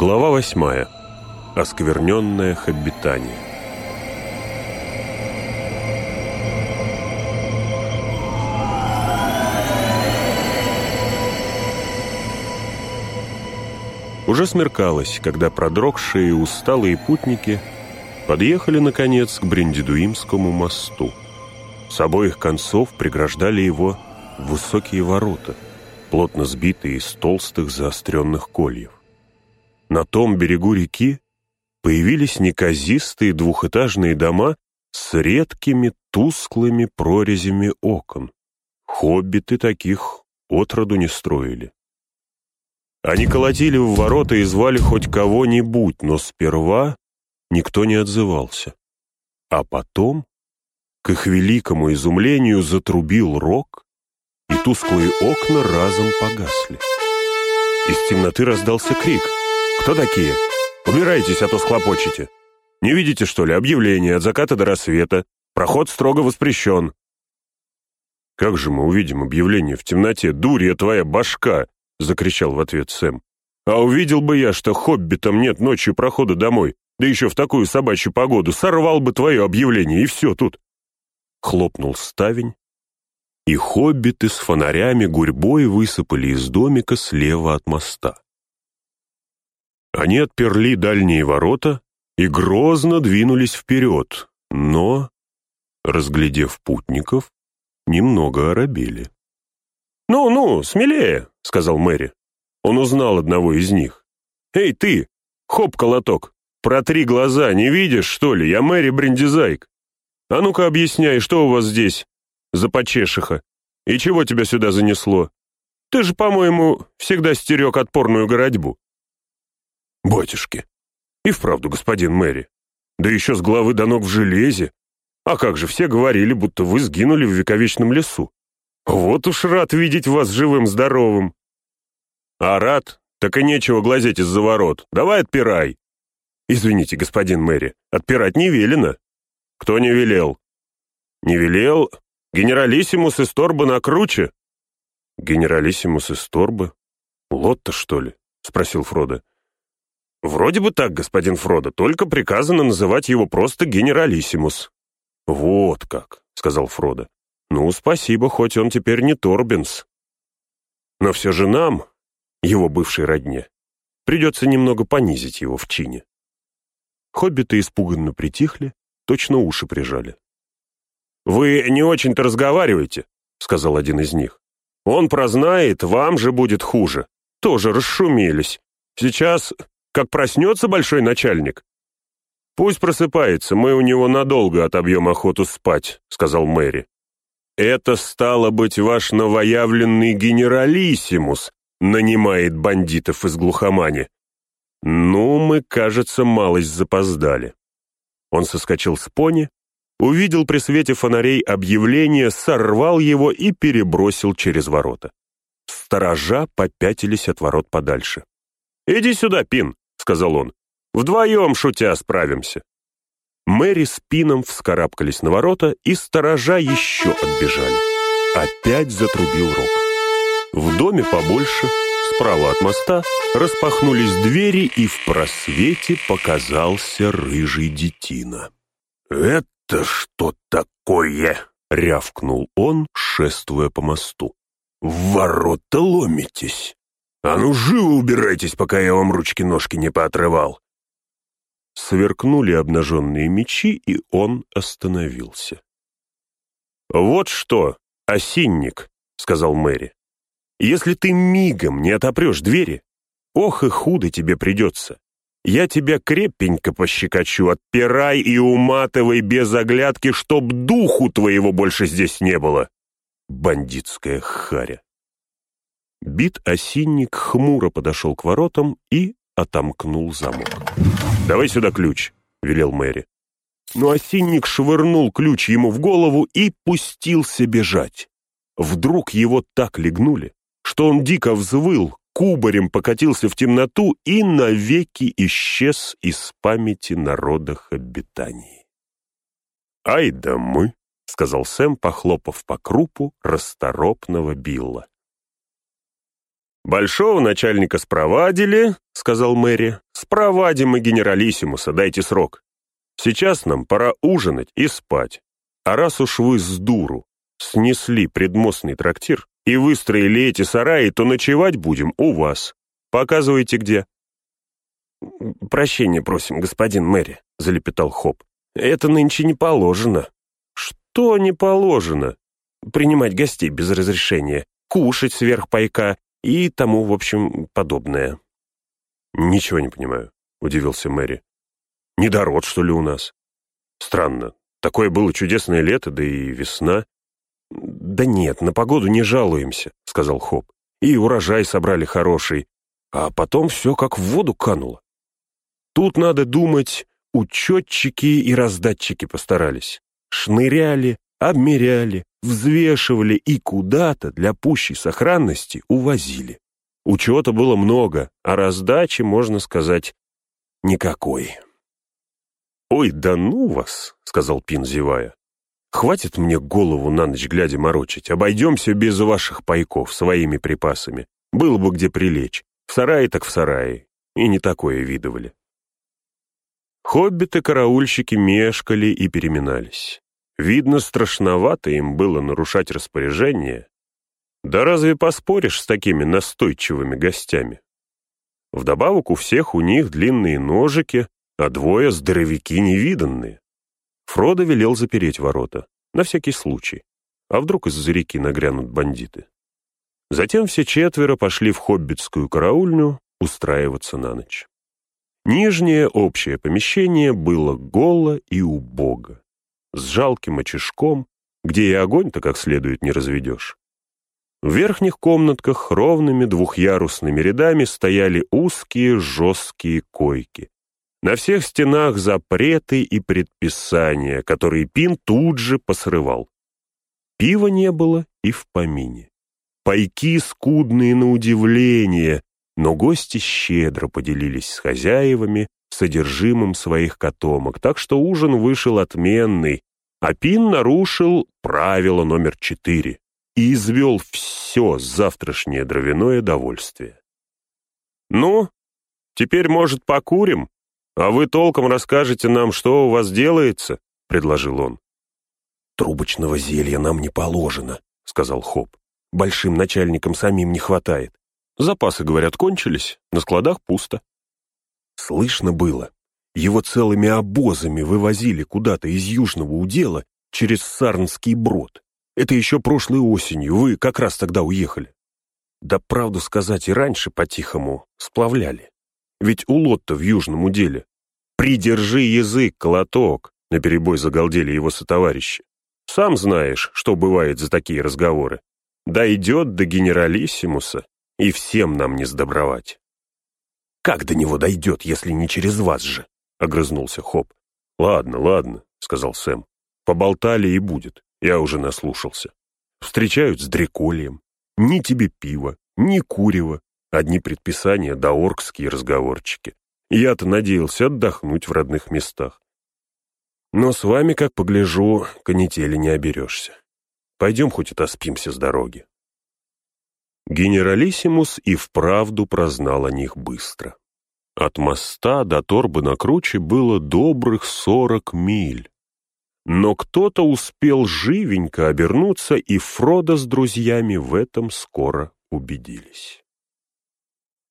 Глава восьмая. Оскверненное хоббитание. Уже смеркалось, когда продрогшие и усталые путники подъехали, наконец, к Брендидуимскому мосту. С обоих концов преграждали его высокие ворота, плотно сбитые из толстых заостренных кольев. На том берегу реки появились неказистые двухэтажные дома с редкими тусклыми прорезями окон. Хоббиты таких отроду не строили. Они колотили в ворота и звали хоть кого-нибудь, но сперва никто не отзывался. А потом, к их великому изумлению, затрубил рог, и тусклые окна разом погасли. Из темноты раздался крик — «Кто такие? Убирайтесь, а то схлопочете. Не видите, что ли, объявление от заката до рассвета. Проход строго воспрещен». «Как же мы увидим объявление в темноте? Дурья твоя башка!» — закричал в ответ Сэм. «А увидел бы я, что хоббитам нет ночью прохода домой, да еще в такую собачью погоду, сорвал бы твое объявление, и все тут». Хлопнул ставень, и хоббиты с фонарями гурьбой высыпали из домика слева от моста. Они отперли дальние ворота и грозно двинулись вперед, но, разглядев путников, немного оробели. «Ну-ну, смелее», — сказал Мэри. Он узнал одного из них. «Эй, ты, хоп-колоток, протри глаза, не видишь, что ли? Я Мэри Брендизайк. А ну-ка объясняй, что у вас здесь за почешиха? И чего тебя сюда занесло? Ты же, по-моему, всегда стерег отпорную городьбу». «Батюшки! И вправду, господин Мэри. Да еще с головы до ног в железе. А как же, все говорили, будто вы сгинули в вековечном лесу. Вот уж рад видеть вас живым-здоровым». «А рад? Так и нечего глазеть из-за ворот. Давай отпирай». «Извините, господин Мэри, отпирать не велено». «Кто не велел?» «Не велел? Генералиссимус из Торба на круче?» «Генералиссимус из Торба? Лотта, что ли?» — спросил Фродо. «Вроде бы так, господин Фродо, только приказано называть его просто генералиссимус». «Вот как», — сказал Фродо. «Ну, спасибо, хоть он теперь не Торбинс. Но все же нам, его бывшей родне, придется немного понизить его в чине». Хоббиты испуганно притихли, точно уши прижали. «Вы не очень-то разговариваете», — сказал один из них. «Он прознает, вам же будет хуже. Тоже расшумелись. Сейчас как проснется большой начальник?» «Пусть просыпается, мы у него надолго отобьем охоту спать», — сказал Мэри. «Это, стало быть, ваш новоявленный генералиссимус нанимает бандитов из глухомани. Ну, мы, кажется, малость запоздали». Он соскочил с пони, увидел при свете фонарей объявление, сорвал его и перебросил через ворота. Сторожа попятились от ворот подальше. «Иди сюда, Пин», — сказал он. «Вдвоем, шутя, справимся». Мэри с Пином вскарабкались на ворота, и сторожа еще отбежали. Опять затрубил рог. В доме побольше, справа от моста, распахнулись двери, и в просвете показался рыжий детина. «Это что такое?» — рявкнул он, шествуя по мосту. «В ворота ломитесь!» «А ну, живо убирайтесь, пока я вам ручки-ножки не поотрывал!» Сверкнули обнаженные мечи, и он остановился. «Вот что, осинник», — сказал Мэри, — «если ты мигом не отопрешь двери, ох и худо тебе придется. Я тебя крепенько пощекочу, отпирай и уматывай без оглядки, чтоб духу твоего больше здесь не было. Бандитская харя. Бит осинник хмуро подошел к воротам и отомкнул замок. «Давай сюда ключ», — велел Мэри. Но осинник швырнул ключ ему в голову и пустился бежать. Вдруг его так легнули, что он дико взвыл, кубарем покатился в темноту и навеки исчез из памяти народа обитаний. «Ай да мы!» — сказал Сэм, похлопав по крупу расторопного Билла. «Большого начальника спровадили», — сказал Мэри. «Спровадим и генералиссимуса, дайте срок. Сейчас нам пора ужинать и спать. А раз уж вы с дуру снесли предмостный трактир и выстроили эти сараи, то ночевать будем у вас. Показывайте, где». «Прощения просим, господин Мэри», — залепетал Хоп. «Это нынче не положено». «Что не положено?» «Принимать гостей без разрешения, кушать сверх пайка и тому, в общем, подобное». «Ничего не понимаю», — удивился Мэри. «Недород, что ли, у нас?» «Странно. Такое было чудесное лето, да и весна». «Да нет, на погоду не жалуемся», — сказал Хоп. «И урожай собрали хороший, а потом все как в воду кануло. Тут, надо думать, учетчики и раздатчики постарались. Шныряли, обмеряли, взвешивали и куда-то для пущей сохранности увозили. Учета было много, а раздачи, можно сказать, никакой. «Ой, да ну вас!» — сказал Пин, зевая. «Хватит мне голову на ночь глядя морочить. Обойдемся без ваших пайков, своими припасами. Было бы где прилечь. В сарае так в сарае. И не такое видывали». Хоббиты-караульщики мешкали и переминались. Видно, страшновато им было нарушать распоряжение. Да разве поспоришь с такими настойчивыми гостями? Вдобавок у всех у них длинные ножики, а двое здоровяки невиданные. Фродо велел запереть ворота, на всякий случай. А вдруг из-за реки нагрянут бандиты? Затем все четверо пошли в хоббитскую караульню устраиваться на ночь. Нижнее общее помещение было голо и убого, с жалким очишком, где и огонь-то как следует не разведешь. В верхних комнатках ровными двухъярусными рядами стояли узкие жесткие койки. На всех стенах запреты и предписания, которые Пин тут же посрывал. Пива не было и в помине. Пайки скудные на удивление, но гости щедро поделились с хозяевами содержимым своих котомок, так что ужин вышел отменный, а Пин нарушил правило номер четыре и извел все завтрашнее дровяное довольствие. «Ну, теперь, может, покурим, а вы толком расскажете нам, что у вас делается?» — предложил он. «Трубочного зелья нам не положено», — сказал Хоп. «Большим начальникам самим не хватает. Запасы, говорят, кончились, на складах пусто. Слышно было. Его целыми обозами вывозили куда-то из Южного удела через Сарнский брод. Это еще прошлой осенью, вы как раз тогда уехали. Да правду сказать, и раньше по-тихому сплавляли. Ведь у Лотта в Южном уделе. «Придержи язык, колоток!» — наперебой загалдели его сотоварищи. «Сам знаешь, что бывает за такие разговоры. Дойдет до генералиссимуса, и всем нам не сдобровать. «Как до него дойдет, если не через вас же?» — огрызнулся Хоп. «Ладно, ладно», — сказал Сэм. «Поболтали и будет. Я уже наслушался. Встречают с дрекольем. Ни тебе пива, ни курева. Одни предписания да оркские разговорчики. Я-то надеялся отдохнуть в родных местах. Но с вами, как погляжу, канители не оберешься. Пойдем хоть отоспимся с дороги. Генералиссимус и вправду прознал о них быстро. От моста до торбы на круче было добрых сорок миль. Но кто-то успел живенько обернуться, и Фродо с друзьями в этом скоро убедились.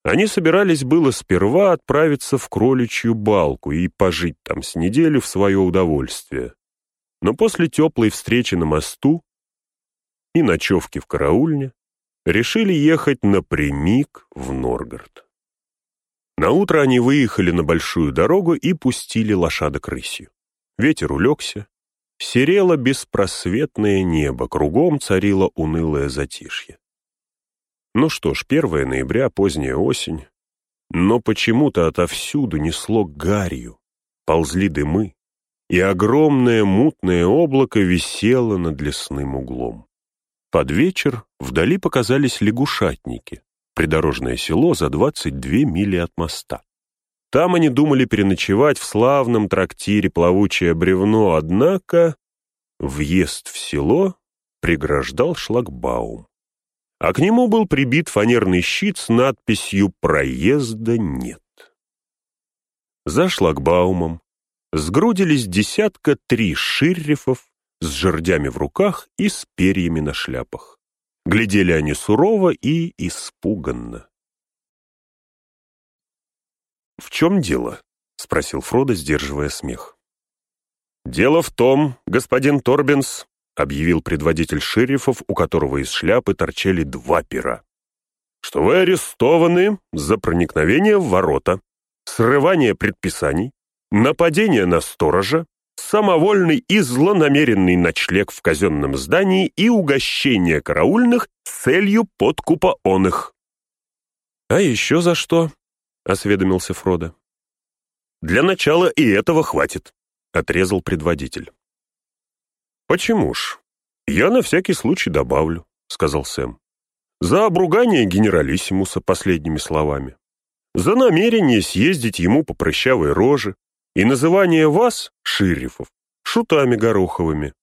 Они собирались было сперва отправиться в кроличью балку и пожить там с неделю в свое удовольствие. Но после теплой встречи на мосту и ночевки в караульне решили ехать напрямик в Норгард. Наутро они выехали на большую дорогу и пустили лошадок рысью. Ветер улегся, серело беспросветное небо, кругом царило унылое затишье. Ну что ж, 1 ноября, поздняя осень, но почему-то отовсюду несло гарью, ползли дымы, и огромное мутное облако висело над лесным углом. Под вечер вдали показались лягушатники, придорожное село за 22 мили от моста. Там они думали переночевать в славном трактире «Плавучее бревно», однако въезд в село преграждал шлагбаум. а к нему был прибит фанерный щит с надписью «Проезда нет». За шлагбаумом сгрудились десятка три ширрифов с жердями в руках и с перьями на шляпах. Глядели они сурово и испуганно. «В чем дело?» — спросил Фродо, сдерживая смех. «Дело в том, господин Торбинс», — объявил предводитель шерифов, у которого из шляпы торчали два пера, «что вы арестованы за проникновение в ворота, срывание предписаний, нападение на сторожа, самовольный и злонамеренный ночлег в казенном здании и угощение караульных с целью подкупа он их. «А еще за что?» — осведомился Фродо. «Для начала и этого хватит», — отрезал предводитель. «Почему ж? Я на всякий случай добавлю», — сказал Сэм. «За обругание генералиссимуса последними словами. За намерение съездить ему по прыщавой роже, и называние вас, ширифов, шутами гороховыми.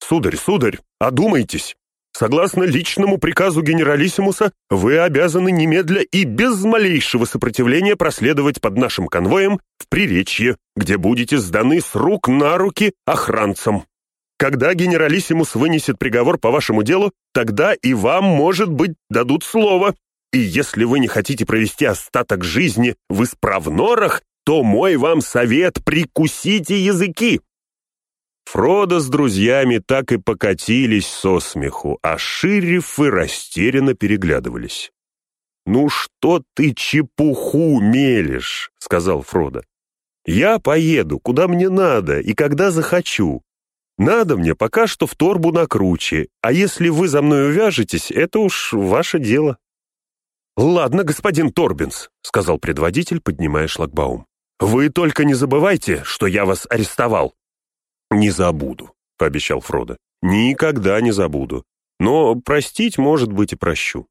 Сударь, сударь, одумайтесь. Согласно личному приказу генералиссимуса, вы обязаны немедля и без малейшего сопротивления проследовать под нашим конвоем в Приречье, где будете сданы с рук на руки охранцам. Когда генералиссимус вынесет приговор по вашему делу, тогда и вам, может быть, дадут слово. И если вы не хотите провести остаток жизни в исправнорах, то мой вам совет — прикусите языки!» Фродо с друзьями так и покатились со смеху, а шерифы растерянно переглядывались. «Ну что ты чепуху мелешь?» — сказал Фродо. «Я поеду, куда мне надо и когда захочу. Надо мне пока что в торбу на круче, а если вы за мной увяжетесь, это уж ваше дело». «Ладно, господин Торбинс», — сказал предводитель, поднимая шлагбаум. «Вы только не забывайте, что я вас арестовал». «Не забуду», — пообещал Фродо. «Никогда не забуду. Но простить, может быть, и прощу.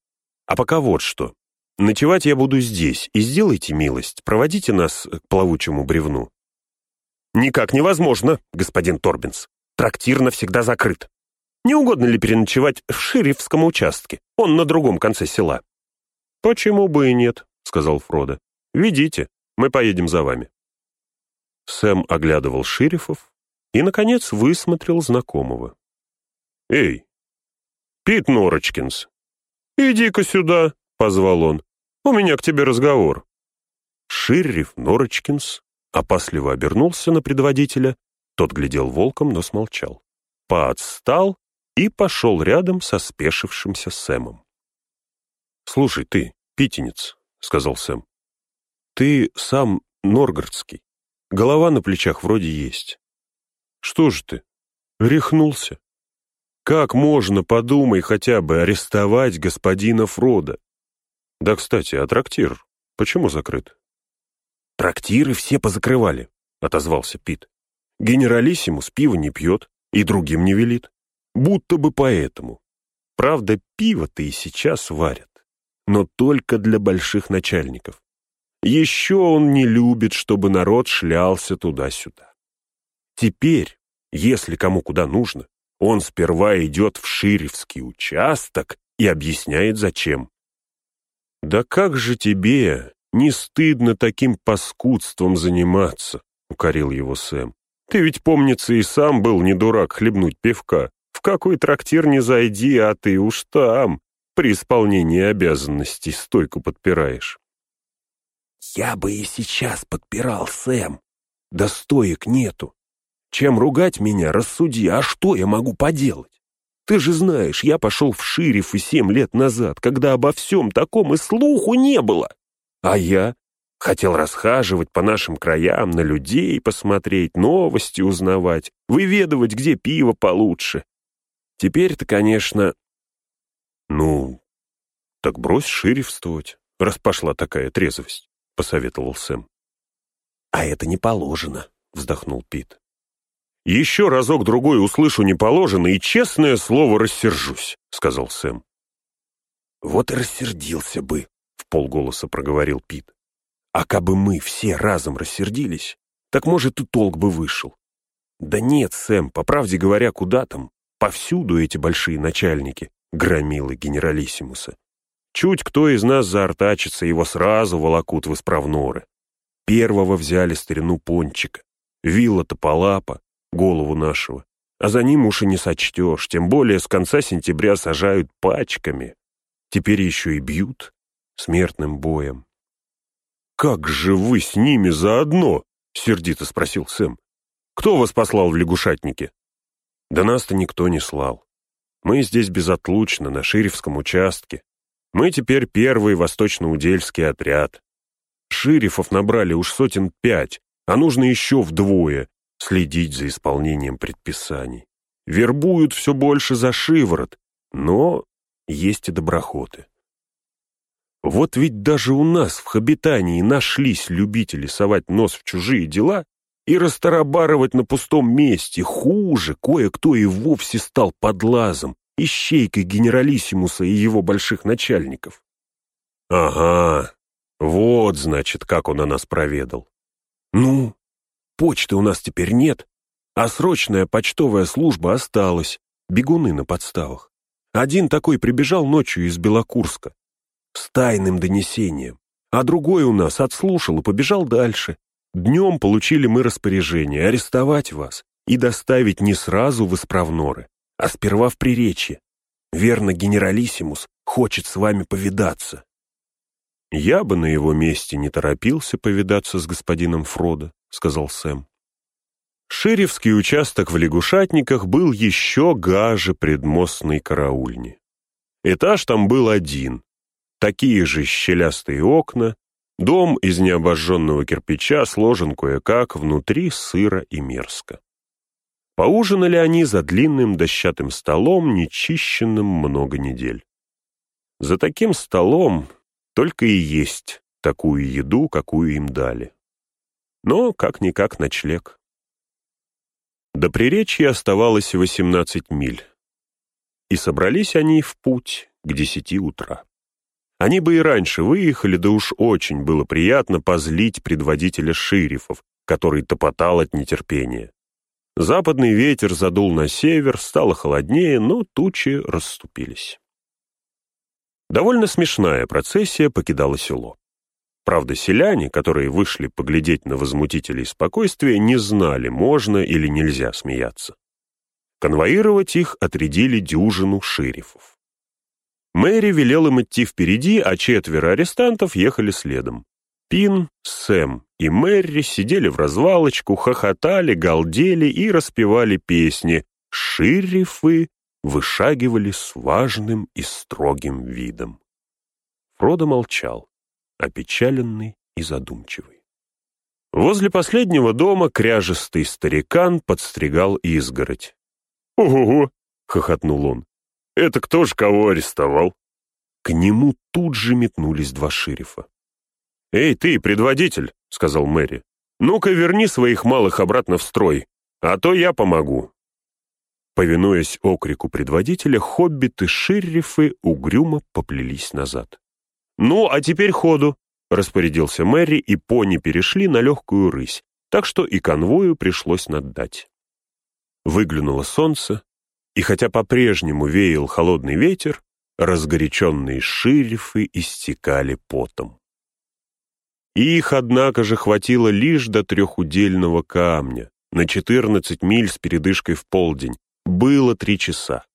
А пока вот что. Ночевать я буду здесь, и сделайте милость, проводите нас к плавучему бревну». «Никак невозможно, господин Торбинс. Трактир навсегда закрыт. Не угодно ли переночевать в шерифском участке? Он на другом конце села». «Почему бы и нет?» — сказал Фродо. «Ведите, мы поедем за вами». Сэм оглядывал шерифов и, наконец, высмотрел знакомого. «Эй, Пит Норочкинс, иди-ка сюда», — позвал он. «У меня к тебе разговор». Шериф Норочкинс опасливо обернулся на предводителя, тот глядел волком, но смолчал. Поотстал и пошел рядом со спешившимся Сэмом. «Слушай ты, питенец», — сказал Сэм, ты сам Норгородский. Голова на плечах вроде есть. Что же ты, рехнулся? Как можно, подумай, хотя бы арестовать господина Фрода? Да, кстати, а трактир почему закрыт? Трактиры все позакрывали, отозвался Пит. Генералиссимус пиво не пьет и другим не велит. Будто бы поэтому. Правда, пиво-то и сейчас варят, но только для больших начальников. Еще он не любит, чтобы народ шлялся туда-сюда. Теперь, если кому куда нужно, он сперва идет в Ширевский участок и объясняет, зачем. «Да как же тебе не стыдно таким паскудством заниматься?» — укорил его Сэм. «Ты ведь, помнится, и сам был не дурак хлебнуть пивка. В какой трактир не зайди, а ты уж там, при исполнении обязанностей, стойку подпираешь». Я бы и сейчас подпирал, Сэм. Да стоек нету. Чем ругать меня, рассуди, а что я могу поделать? Ты же знаешь, я пошел в Шириф и семь лет назад, когда обо всем таком и слуху не было. А я хотел расхаживать по нашим краям, на людей посмотреть, новости узнавать, выведывать, где пиво получше. Теперь-то, конечно... Ну, так брось ширифствовать, раз пошла такая трезвость. — посоветовал Сэм. «А это не положено», — вздохнул Пит. «Еще разок-другой услышу «не положено» и, честное слово, рассержусь», — сказал Сэм. «Вот и рассердился бы», — в полголоса проговорил Пит. «А кабы мы все разом рассердились, так, может, и толк бы вышел. Да нет, Сэм, по правде говоря, куда там? Повсюду эти большие начальники. громилы генералиссимуса. Чуть кто из нас заортачится, его сразу волокут в исправноры. Первого взяли старину Пончика, вилла Тополапа, голову нашего. А за ним уж не сочтешь, тем более с конца сентября сажают пачками. Теперь еще и бьют смертным боем. «Как же вы с ними заодно?» — сердито спросил Сэм. «Кто вас послал в лягушатники?» «Да нас-то никто не слал. Мы здесь безотлучно, на Ширевском участке. Мы теперь первый восточно-удельский отряд. Ширифов набрали уж сотен пять, а нужно еще вдвое следить за исполнением предписаний. Вербуют все больше за шиворот, но есть и доброхоты. Вот ведь даже у нас в Хабитании нашлись любители совать нос в чужие дела и растарабарывать на пустом месте. Хуже, кое-кто и вовсе стал подлазом, ищейкой генералиссимуса и его больших начальников. Ага, вот, значит, как он о нас проведал. Ну, почты у нас теперь нет, а срочная почтовая служба осталась, бегуны на подставах. Один такой прибежал ночью из Белокурска с тайным донесением, а другой у нас отслушал и побежал дальше. Днем получили мы распоряжение арестовать вас и доставить не сразу в исправноры, а сперва в Приречье. Верно, генералиссимус хочет с вами повидаться. «Я бы на его месте не торопился повидаться с господином Фродо», — сказал Сэм. Шерифский участок в лягушатниках был еще гаже предмостной караульни. Этаж там был один, такие же щелястые окна, дом из необожженного кирпича сложен кое-как, внутри сыро и мерзко. Поужинали они за длинным дощатым столом, нечищенным много недель. За таким столом только и есть такую еду, какую им дали. Но, как-никак, ночлег. До Приречья оставалось 18 миль. И собрались они в путь к десяти утра. Они бы и раньше выехали, да уж очень было приятно позлить предводителя шерифов, который топотал от нетерпения. Западный ветер задул на север, стало холоднее, но тучи расступились. Довольно смешная процессия покидала село. Правда, селяне, которые вышли поглядеть на возмутителей спокойствия, не знали, можно или нельзя смеяться. Конвоировать их отрядили дюжину шерифов. Мэри велел им идти впереди, а четверо арестантов ехали следом. Пин, Сэм и Мэри сидели в развалочку, хохотали, галдели и распевали песни. Шерифы вышагивали с важным и строгим видом. Фродо молчал, опечаленный и задумчивый. Возле последнего дома кряжестый старикан подстригал изгородь. «Ого!» — хохотнул он. Это кто ж кого арестовал?» К нему тут же метнулись два шерифа. «Эй, ты, предводитель!» — сказал Мэри. «Ну-ка верни своих малых обратно в строй, а то я помогу». Повинуясь окрику предводителя, хоббиты-шерифы угрюмо поплелись назад. «Ну, а теперь ходу!» — распорядился Мэри, и пони перешли на легкую рысь, так что и конвою пришлось наддать. Выглянуло солнце, и хотя по-прежнему веял холодный ветер, разгоряченные шерифы истекали потом. Их, однако же, хватило лишь до трехудельного камня, на 14 миль с передышкой в полдень. Было три часа.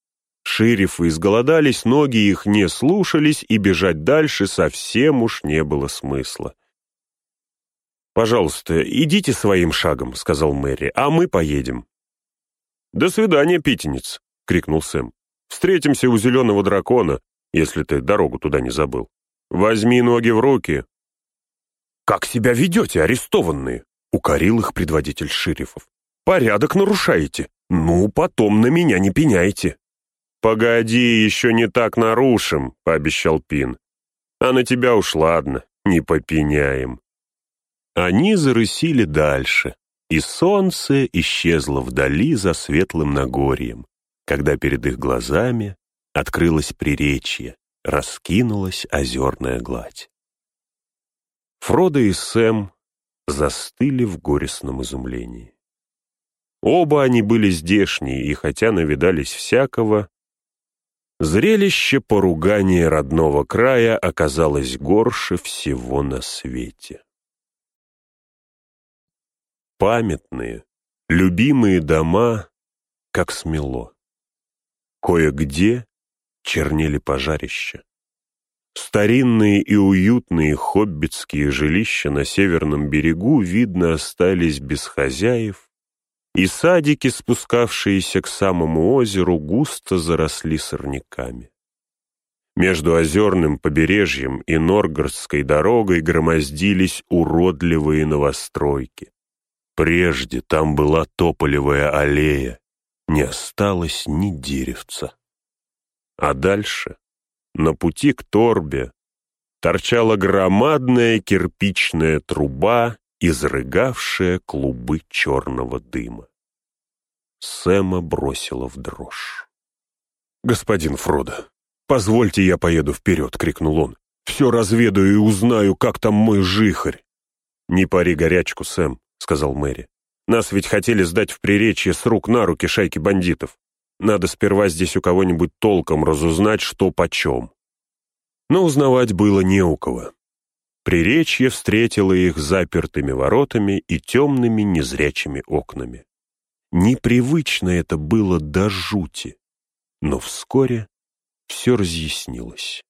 Шерифы изголодались, ноги их не слушались, и бежать дальше совсем уж не было смысла. «Пожалуйста, идите своим шагом», — сказал Мэри, — «а мы поедем». «До свидания, питенец», — крикнул Сэм. «Встретимся у зеленого дракона, если ты дорогу туда не забыл. Возьми ноги в руки». «Как себя ведете, арестованные?» — укорил их предводитель шерифов. «Порядок нарушаете. Ну, потом на меня не пеняйте». «Погоди, еще не так нарушим», — пообещал Пин. «А на тебя уж ладно, не попеняем». Они зарысили дальше, и солнце исчезло вдали за светлым Нагорьем когда перед их глазами открылось приречье, раскинулась озерная гладь. Фродо и Сэм застыли в горестном изумлении. Оба они были здешние, и хотя навидались всякого, Зрелище поругания родного края оказалось горше всего на свете. Памятные, любимые дома, как смело. Кое-где чернели пожарища. Старинные и уютные хоббитские жилища на северном берегу, видно, остались без хозяев, и садики, спускавшиеся к самому озеру, густо заросли сорняками. Между озерным побережьем и Норгородской дорогой громоздились уродливые новостройки. Прежде там была тополевая аллея, не осталось ни деревца. А дальше, на пути к торбе, торчала громадная кирпичная труба, изрыгавшая клубы черного дыма. Сэма бросила в дрожь. «Господин Фродо, позвольте я поеду вперед!» — крикнул он. «Все разведаю и узнаю, как там мой жихарь!» «Не пари горячку, Сэм», — сказал Мэри. «Нас ведь хотели сдать в приречье с рук на руки шайки бандитов. Надо сперва здесь у кого-нибудь толком разузнать, что почем». Но узнавать было не у кого. Приречье встретило их запертыми воротами и темными незрячими окнами. Непривычно это было до жути, но вскоре все разъяснилось.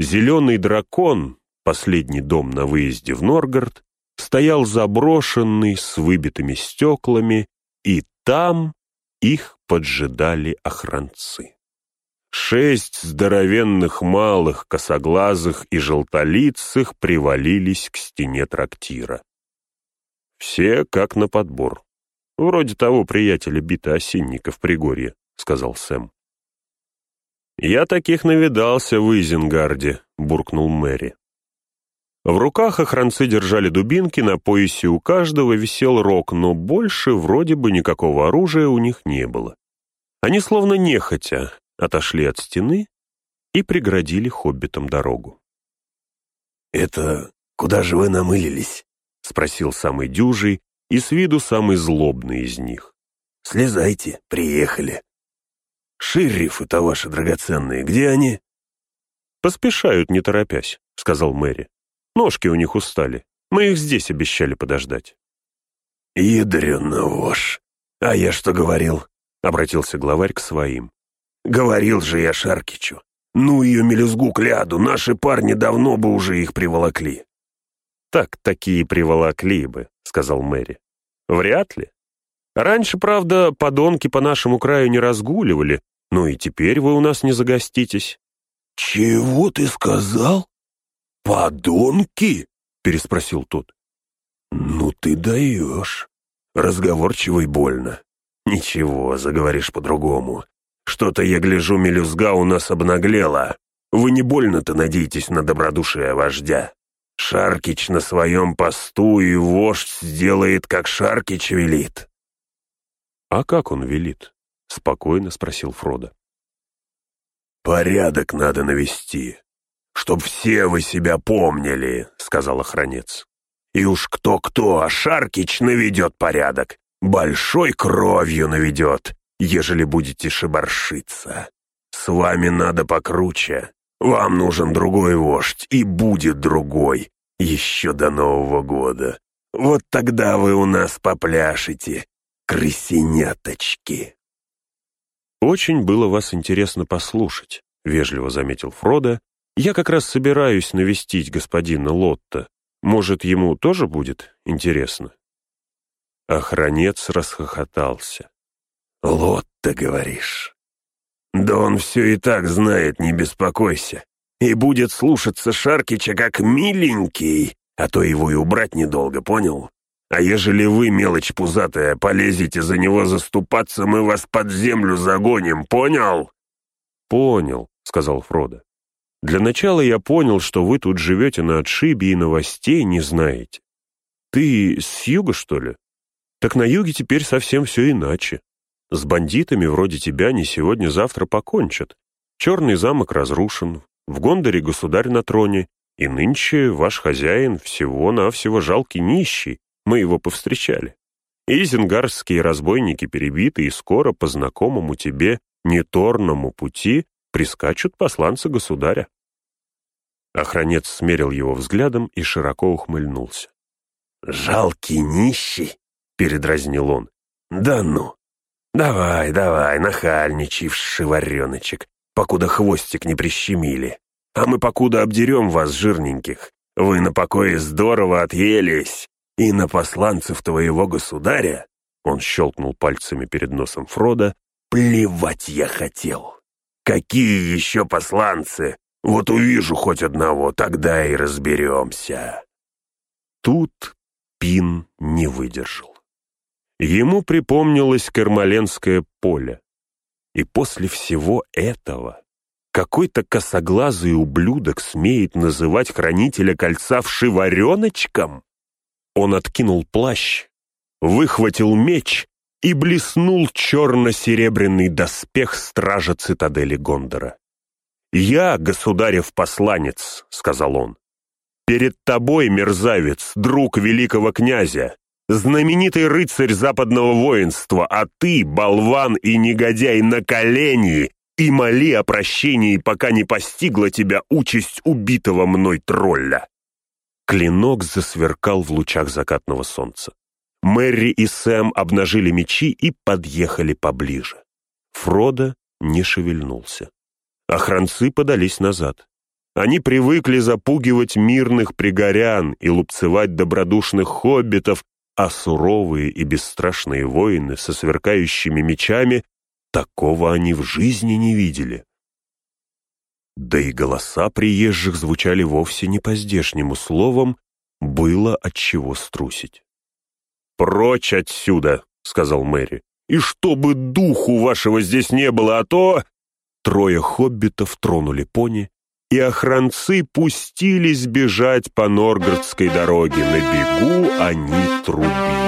Зеленый дракон, последний дом на выезде в Норгард, стоял заброшенный с выбитыми стеклами, и там их поджидали охранцы. Шесть здоровенных малых, косоглазых и желтолицых привалились к стене трактира. Все как на подбор. Вроде того приятеля бита осинника в Пригорье, сказал Сэм. «Я таких навидался в Изенгарде», — буркнул Мэри. В руках охранцы держали дубинки, на поясе у каждого висел рог, но больше вроде бы никакого оружия у них не было. Они словно нехотя отошли от стены и преградили хоббитам дорогу. «Это куда же вы намылились?» — спросил самый дюжий и с виду самый злобный из них. «Слезайте, приехали». «Шерифы-то ваши драгоценные, где они?» «Поспешают, не торопясь», — сказал Мэри. Ножки у них устали. Мы их здесь обещали подождать». «Ядрёна вошь! А я что говорил?» — обратился главарь к своим. «Говорил же я Шаркичу. Ну ее мелюзгу к ляду, наши парни давно бы уже их приволокли». «Так такие приволокли бы», — сказал Мэри. «Вряд ли. Раньше, правда, подонки по нашему краю не разгуливали, ну и теперь вы у нас не загоститесь». «Чего ты сказал?» «Подонки?» — переспросил тот. «Ну ты даешь. Разговорчивый больно. Ничего, заговоришь по-другому. Что-то, я гляжу, мелюзга у нас обнаглела. Вы не больно-то надеетесь на добродушие вождя. Шаркич на своем посту, и вождь сделает, как Шаркич велит». «А как он велит?» — спокойно спросил Фродо. «Порядок надо навести чтоб все вы себя помнили», — сказал охранец. «И уж кто-кто, а Шаркич наведет порядок, большой кровью наведет, ежели будете шибаршиться. С вами надо покруче. Вам нужен другой вождь, и будет другой, еще до Нового года. Вот тогда вы у нас попляшете, крысеняточки». «Очень было вас интересно послушать», — вежливо заметил Фродо, я как раз собираюсь навестить господина Лотта. Может, ему тоже будет интересно?» Охранец расхохотался. «Лотта, говоришь? Да он все и так знает, не беспокойся. И будет слушаться Шаркича как миленький, а то его и убрать недолго, понял? А ежели вы, мелочь пузатая, полезете за него заступаться, мы вас под землю загоним, понял?» «Понял», — сказал Фродо. Для начала я понял, что вы тут живете на отшибе и новостей не знаете. Ты с юга, что ли? Так на юге теперь совсем все иначе. С бандитами вроде тебя не сегодня-завтра покончат. Черный замок разрушен, в Гондоре государь на троне, и нынче ваш хозяин всего-навсего жалкий нищий, мы его повстречали. Изенгарские разбойники перебиты, и скоро по знакомому тебе неторному пути прискачут посланцы государя. Охранец смерил его взглядом и широко ухмыльнулся. «Жалкий нищий!» — передразнил он. «Да ну! Давай, давай, нахальничай, вшивареночек, покуда хвостик не прищемили. А мы покуда обдерем вас, жирненьких. Вы на покое здорово отъелись, и на посланцев твоего государя он щелкнул пальцами перед носом Фрода. «Плевать я хотел! Какие еще посланцы? Вот увижу хоть одного, тогда и разберемся!» Тут Пин не выдержал. Ему припомнилось Кермаленское поле. И после всего этого какой-то косоглазый ублюдок смеет называть хранителя кольца вшивареночком? Он откинул плащ выхватил меч и блеснул черно-серебряный доспех стража цитадели Гондора. «Я, государев посланец», — сказал он, — «перед тобой, мерзавец, друг великого князя, знаменитый рыцарь западного воинства, а ты, болван и негодяй, на колени и моли о прощении, пока не постигла тебя участь убитого мной тролля». Клинок засверкал в лучах закатного солнца. Мэри и Сэм обнажили мечи и подъехали поближе. Фродо не шевельнулся. Охранцы подались назад. Они привыкли запугивать мирных пригорян и лупцевать добродушных хоббитов, а суровые и бесстрашные воины со сверкающими мечами такого они в жизни не видели. Да и голоса приезжих звучали вовсе не по-здешнему словом, было от чего струсить. «Прочь отсюда!» — сказал Мэри. «И чтобы духу вашего здесь не было, а то...» Трое хоббитов тронули пони, и охранцы пустились бежать по Норградской дороге. На бегу они трубили.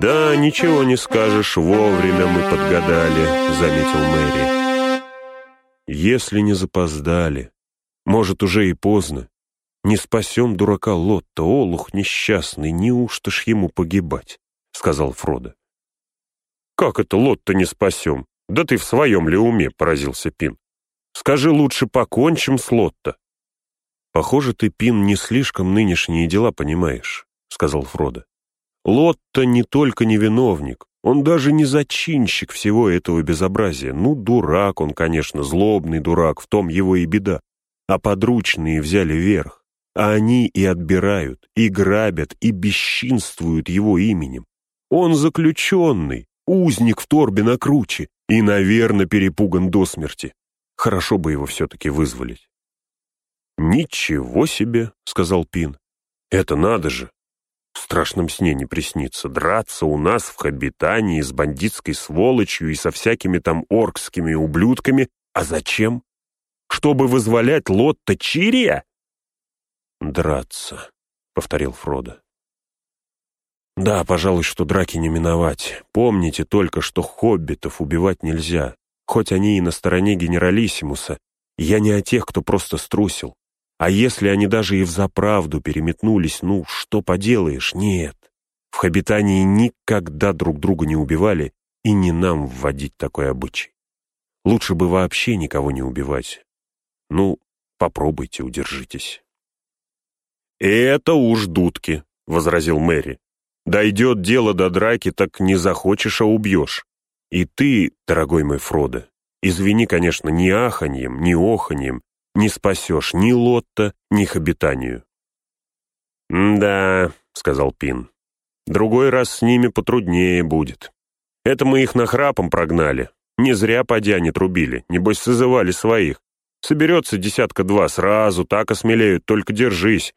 «Да, ничего не скажешь, вовремя мы подгадали», — заметил Мэри. «Если не запоздали, может, уже и поздно. Не спасем дурака Лотта, олух несчастный, неужто ж ему погибать?» — сказал Фродо. «Как это Лотта не спасем? Да ты в своем ли уме?» — поразился Пин. «Скажи, лучше покончим с Лотта». «Похоже, ты, Пин, не слишком нынешние дела понимаешь», — сказал Фродо. «Лотта не только не виновник, он даже не зачинщик всего этого безобразия. Ну, дурак он, конечно, злобный дурак, в том его и беда. А подручные взяли верх. А они и отбирают, и грабят, и бесчинствуют его именем. Он заключенный, узник в торбе на круче и, наверное, перепуган до смерти. Хорошо бы его все-таки вызволить. «Ничего себе!» — сказал Пин. «Это надо же! В страшном сне не приснится. Драться у нас в Хабитании с бандитской сволочью и со всякими там оркскими ублюдками. А зачем? Чтобы вызволять Лотта Чирия? «Драться», — повторил Фродо. «Да, пожалуй, что драки не миновать. Помните только, что хоббитов убивать нельзя. Хоть они и на стороне генералиссимуса. Я не о тех, кто просто струсил. А если они даже и взаправду переметнулись, ну, что поделаешь, нет. В Хоббитании никогда друг друга не убивали, и не нам вводить такой обычай. Лучше бы вообще никого не убивать. Ну, попробуйте, удержитесь». «Это уж дудки», — возразил Мэри. «Дойдет дело до драки, так не захочешь, а убьешь. И ты, дорогой мой Фродо, извини, конечно, ни аханьем, ни оханьем, не спасешь ни Лотта, ни Хобитанию». «Да», — сказал Пин, — «другой раз с ними потруднее будет. Это мы их нахрапом прогнали. Не зря подя не трубили, небось созывали своих. Соберется десятка-два сразу, так осмелеют, только держись.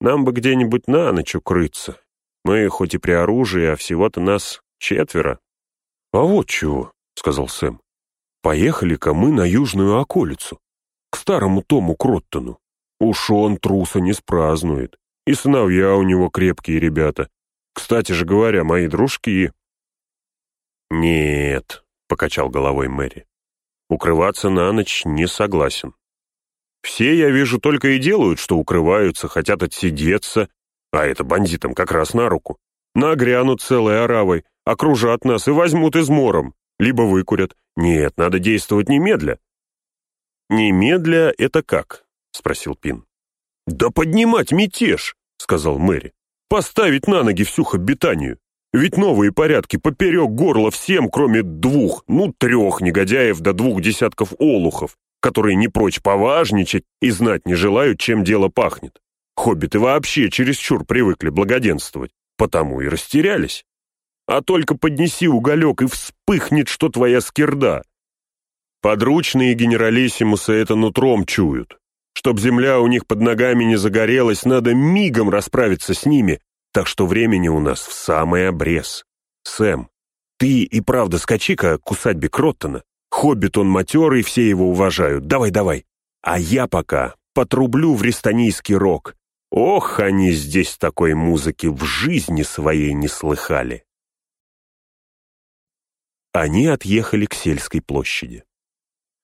Нам бы где-нибудь на ночь укрыться. Мы хоть и при оружии, а всего-то нас четверо». «А вот чего», — сказал Сэм. «Поехали-ка мы на южную околицу, к старому Тому Кроттону. Уж он труса не спразднует, и сыновья у него крепкие ребята. Кстати же говоря, мои дружки...» «Нет», — покачал головой Мэри. «Укрываться на ночь не согласен. Все, я вижу, только и делают, что укрываются, хотят отсидеться, а это бандитам как раз на руку. Нагрянут целой оравой, окружат нас и возьмут измором. либо выкурят. Нет, надо действовать немедля». «Немедля — это как?» — спросил Пин. «Да поднимать мятеж», — сказал Мэри. «Поставить на ноги всю Хоббитанию. Ведь новые порядки поперек горла всем, кроме двух, ну, трех негодяев до двух десятков олухов, которые не прочь поважничать и знать не желают, чем дело пахнет. Хоббиты вообще чересчур привыкли благоденствовать, потому и растерялись. А только поднеси уголек, и вспыхнет, что твоя скирда. Подручные генералиссимуса это нутром чуют. Чтоб земля у них под ногами не загорелась, надо мигом расправиться с ними, так что времени у нас в самый обрез. Сэм, ты и правда скачи-ка к усадьбе Кроттона. Хоббит он матерый, все его уважают. Давай, давай. А я пока потрублю в рестонийский рок. Ох, они здесь такой музыки в жизни своей не слыхали. Они отъехали к сельской площади.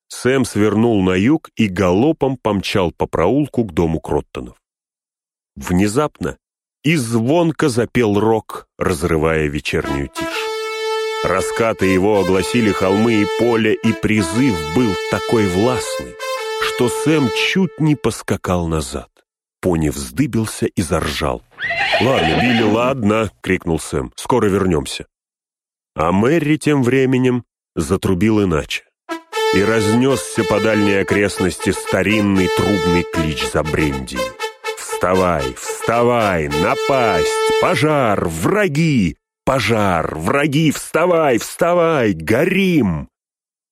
Сэм свернул на юг и галопом помчал по проулку к дому Кроттонов. Внезапно и звонко запел рок, разрывая вечернюю тишь. Раскаты его огласили холмы и поле, и призыв был такой властный, что Сэм чуть не поскакал назад. Пони вздыбился и заржал. «Ладно, Билли, ладно!» — крикнул Сэм. «Скоро вернемся». А Мэри тем временем затрубил иначе и разнесся по дальней окрестности старинный трубный клич за бренди. «Вставай, вставай, напасть, пожар, враги! Пожар, враги, вставай, вставай, горим!»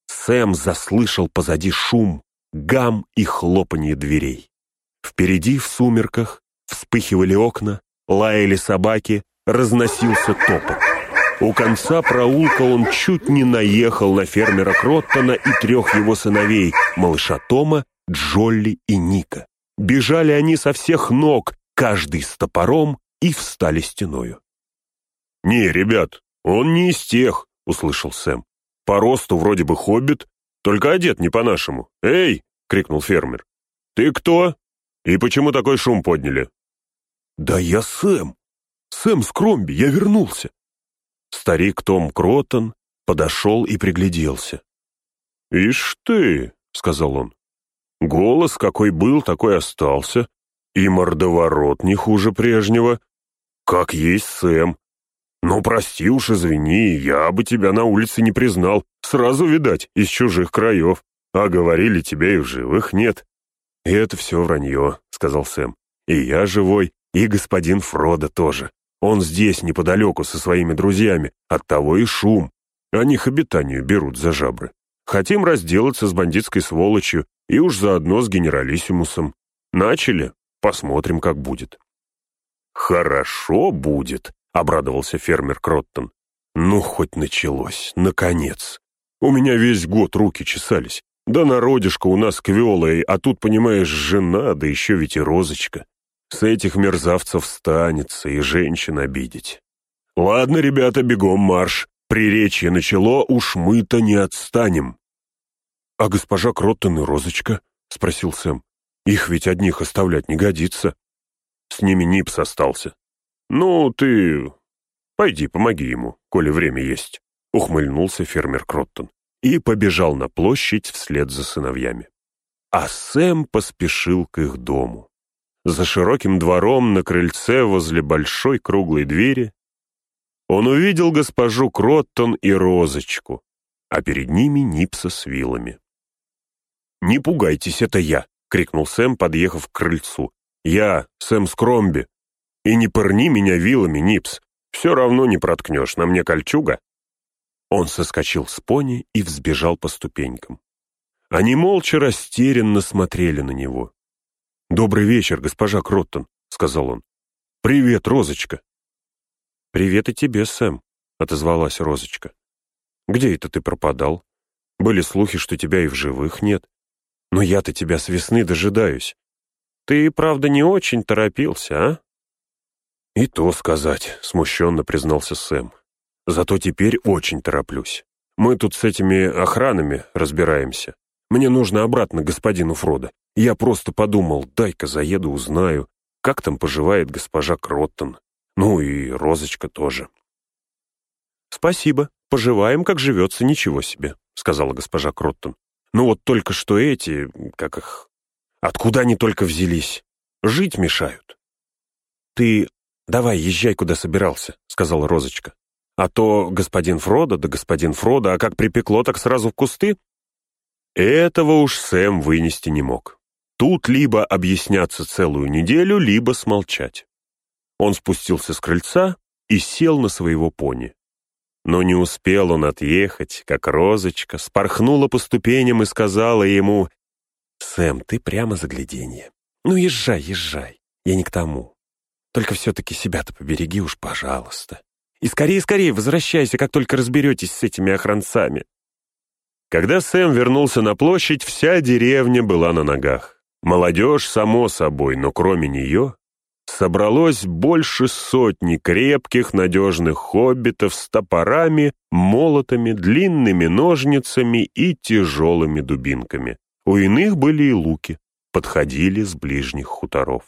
Сэм заслышал позади шум, гам и хлопанье дверей. Впереди в сумерках вспыхивали окна, лаяли собаки, разносился топот. У конца проулка он чуть не наехал на фермера Кроттона и трех его сыновей, малыша Тома, Джолли и Ника. Бежали они со всех ног, каждый с топором, и встали стеною. «Не, ребят, он не из тех», — услышал Сэм. «По росту вроде бы хоббит, только одет не по-нашему. Эй!» — крикнул фермер. «Ты кто? И почему такой шум подняли?» «Да я Сэм! Сэм Скромби, я вернулся!» Старик Том Кротон подошел и пригляделся. «Ишь ты!» — сказал он. «Голос какой был, такой остался, и мордоворот не хуже прежнего. Как есть Сэм. Ну, прости уж, извини, я бы тебя на улице не признал, сразу, видать, из чужих краев. А говорили, тебя и в живых нет». «И это все вранье», — сказал Сэм. «И я живой, и господин Фродо тоже. Он здесь, неподалеку, со своими друзьями. Оттого и шум. Они их обитанию берут за жабры. Хотим разделаться с бандитской сволочью и уж заодно с генералиссимусом. Начали? Посмотрим, как будет». «Хорошо будет», — обрадовался фермер Кроттон. «Ну, хоть началось, наконец. У меня весь год руки чесались. Да народишко у нас квелая, а тут, понимаешь, жена, да еще ведь и розочка. С этих мерзавцев станется и женщин обидеть. Ладно, ребята, бегом марш. Приречье начало, уж мы-то не отстанем. А госпожа Кроттон и Розочка? Спросил Сэм. Их ведь одних оставлять не годится. С ними Нипс остался. Ну, ты... Пойди, помоги ему, коли время есть. Ухмыльнулся фермер Кроттон и побежал на площадь вслед за сыновьями. А Сэм поспешил к их дому. За широким двором на крыльце возле большой круглой двери он увидел госпожу Кроттон и Розочку, а перед ними Нипса с вилами. «Не пугайтесь, это я!» — крикнул Сэм, подъехав к крыльцу. «Я, Сэм Скромби. И не пырни меня вилами, Нипс. Все равно не проткнешь, на мне кольчуга». Он соскочил с пони и взбежал по ступенькам. Они молча растерянно смотрели на него. «Добрый вечер, госпожа Кроттон», — сказал он. «Привет, Розочка». «Привет и тебе, Сэм», — отозвалась Розочка. «Где это ты пропадал? Были слухи, что тебя и в живых нет. Но я-то тебя с весны дожидаюсь. Ты, правда, не очень торопился, а?» «И то сказать», — смущенно признался Сэм. «Зато теперь очень тороплюсь. Мы тут с этими охранами разбираемся. Мне нужно обратно к господину Фродо. Я просто подумал, дай-ка заеду, узнаю, как там поживает госпожа Кроттон. Ну и Розочка тоже. «Спасибо», поживаем, как живется, ничего себе», — сказала госпожа Кроттон. «Ну вот только что эти, как их, откуда они только взялись, жить мешают». «Ты давай езжай, куда собирался», — сказала Розочка. «А то господин Фродо, да господин Фродо, а как припекло, так сразу в кусты». Этого уж Сэм вынести не мог. Тут либо объясняться целую неделю, либо смолчать. Он спустился с крыльца и сел на своего пони. Но не успел он отъехать, как Розочка спорхнула по ступеням и сказала ему, «Сэм, ты прямо загляденье. Ну, езжай, езжай, я не к тому. Только все-таки себя-то побереги уж, пожалуйста. И скорее-скорее возвращайся, как только разберетесь с этими охранцами». Когда Сэм вернулся на площадь, вся деревня была на ногах. Молодежь, само собой, но кроме нее собралось больше сотни крепких, надежных хоббитов с топорами, молотами, длинными ножницами и тяжелыми дубинками. У иных были и луки, подходили с ближних хуторов.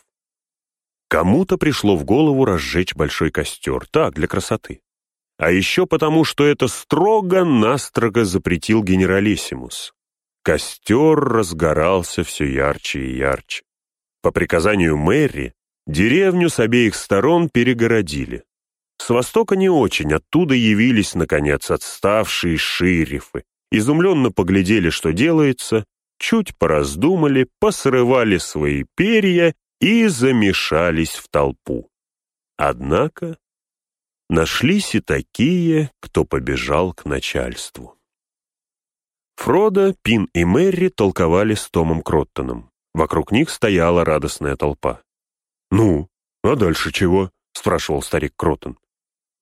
Кому-то пришло в голову разжечь большой костер, так, для красоты. А еще потому, что это строго-настрого запретил генералиссимус. Костер разгорался все ярче и ярче. По приказанию Мэри деревню с обеих сторон перегородили. С востока не очень, оттуда явились, наконец, отставшие шерифы, изумленно поглядели, что делается, чуть пораздумали, посрывали свои перья и замешались в толпу. Однако нашлись и такие, кто побежал к начальству. Фродо, Пин и Мэри толковали с Томом Кроттоном. Вокруг них стояла радостная толпа. «Ну, а дальше чего?» — спрашивал старик Кроттон.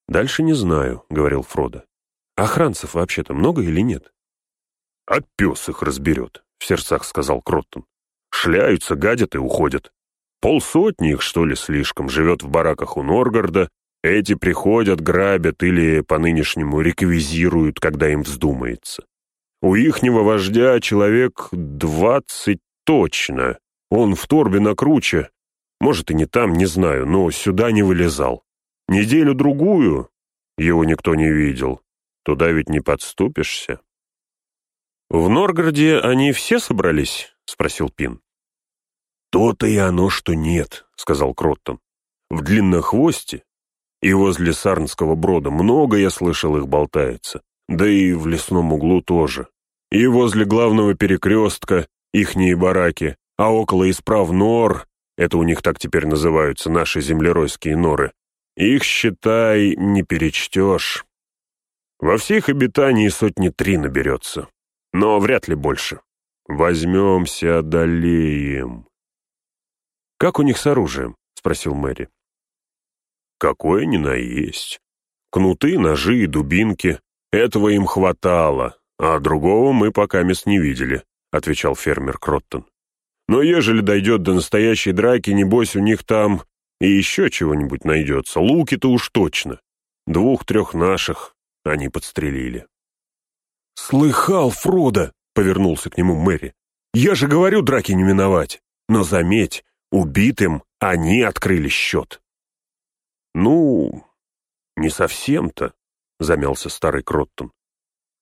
«Дальше не знаю», — говорил Фродо. «Охранцев вообще-то много или нет?» «А пес их разберет», — в сердцах сказал Кроттон. «Шляются, гадят и уходят. Полсотни их, что ли, слишком, живет в бараках у Норгарда. Эти приходят, грабят или по-нынешнему реквизируют, когда им вздумается. У ихнего вождя человек двадцать точно. Он в торбе на круче. Может, и не там, не знаю, но сюда не вылезал. Неделю-другую его никто не видел. Туда ведь не подступишься. «В Норгороде они все собрались?» — спросил Пин. «То-то и оно, что нет», — сказал Кроттон. «В длиннохвосте и возле Сарнского брода много, я слышал, их болтается. Да и в лесном углу тоже. И возле главного перекрестка ихние бараки, а около исправ нор, это у них так теперь называются наши землеройские норы, их, считай, не перечтешь. Во всех обитании сотни три наберется, но вряд ли больше. Возьмемся, одолеем. «Как у них с оружием?» — спросил Мэри. «Какое ни на есть. Кнуты, ножи и дубинки. Этого им хватало, а другого мы пока мест не видели», — отвечал фермер Кроттон. «Но ежели дойдет до настоящей драки, небось у них там и еще чего-нибудь найдется. Луки-то уж точно. Двух-трех наших они подстрелили». «Слыхал, Фродо!» — повернулся к нему Мэри. «Я же говорю, драки не миновать. Но заметь, убитым они открыли счет». «Ну, не совсем-то», — замялся старый Кроттон.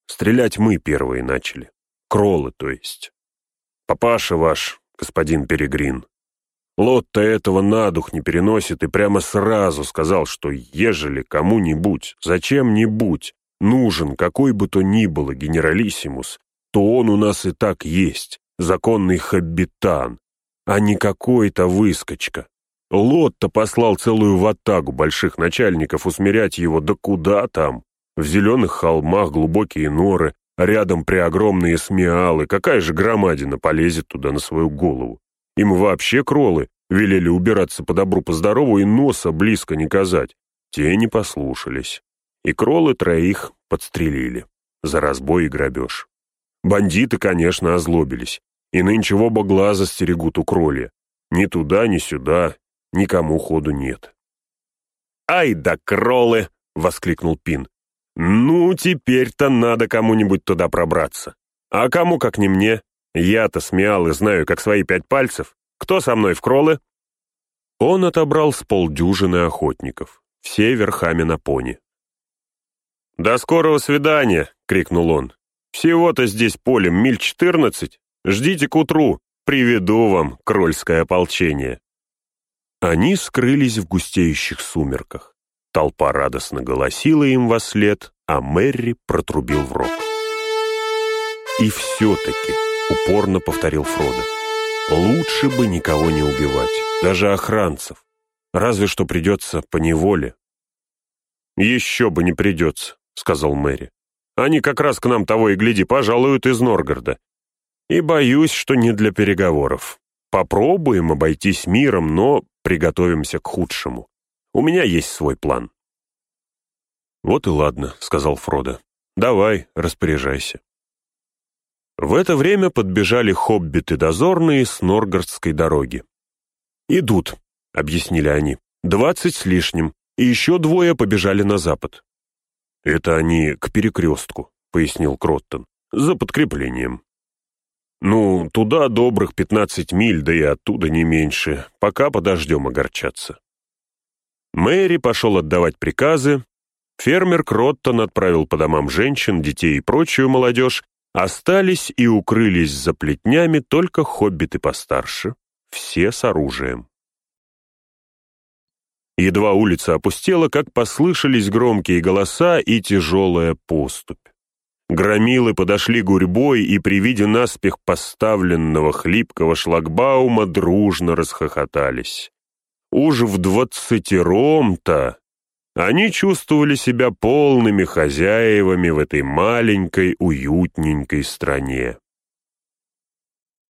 «Стрелять мы первые начали. Кролы, то есть. Папаша ваш, господин Перегрин, Лотта этого на дух не переносит и прямо сразу сказал, что ежели кому-нибудь, зачем-нибудь, нужен какой бы то ни было генералиссимус, то он у нас и так есть, законный хабитан, а не какой-то выскочка. Лотто послал целую ватагу больших начальников усмирять его, да куда там? В зеленых холмах глубокие норы, рядом преогромные смеалы, какая же громадина полезет туда на свою голову? Им вообще кролы велели убираться по добру, по здорову и носа близко не казать. Те не послушались. И кролы троих подстрелили за разбой и грабеж. Бандиты, конечно, озлобились, и нынче в оба глаза стерегут у кролия. Ни туда, ни сюда, никому ходу нет. «Ай да кролы!» — воскликнул Пин. «Ну, теперь-то надо кому-нибудь туда пробраться. А кому, как не мне? Я-то смеял и знаю, как свои пять пальцев. Кто со мной в кролы?» Он отобрал с полдюжины охотников, все верхами на пони. «До скорого свидания!» — крикнул он. «Всего-то здесь полем миль четырнадцать. Ждите к утру, приведу вам крольское ополчение». Они скрылись в густеющих сумерках. Толпа радостно голосила им во след, а Мэри протрубил в рог. «И все-таки», — упорно повторил Фродо, — «лучше бы никого не убивать, даже охранцев. Разве что придется по неволе». «Еще бы не придется», — сказал Мэри. «Они как раз к нам того и гляди пожалуют из Норгарда. И боюсь, что не для переговоров. Попробуем обойтись миром, но приготовимся к худшему. У меня есть свой план». «Вот и ладно», — сказал Фродо. «Давай, распоряжайся». В это время подбежали хоббиты-дозорные с Норгардской дороги. «Идут», — объяснили они, — «двадцать с лишним, и еще двое побежали на запад». «Это они к перекрестку», — пояснил Кроттон, — «за подкреплением». «Ну, туда добрых пятнадцать миль, да и оттуда не меньше, пока подождем огорчаться». Мэри пошел отдавать приказы, фермер Кроттон отправил по домам женщин, детей и прочую молодежь, Остались и укрылись за плетнями только хоббиты постарше, все с оружием. Едва улица опустела, как послышались громкие голоса и тяжелая поступь. Громилы подошли гурьбой и при виде наспех поставленного хлипкого шлагбаума дружно расхохотались. Уж в двадцатером-то они чувствовали себя полными хозяевами в этой маленькой, уютненькой стране.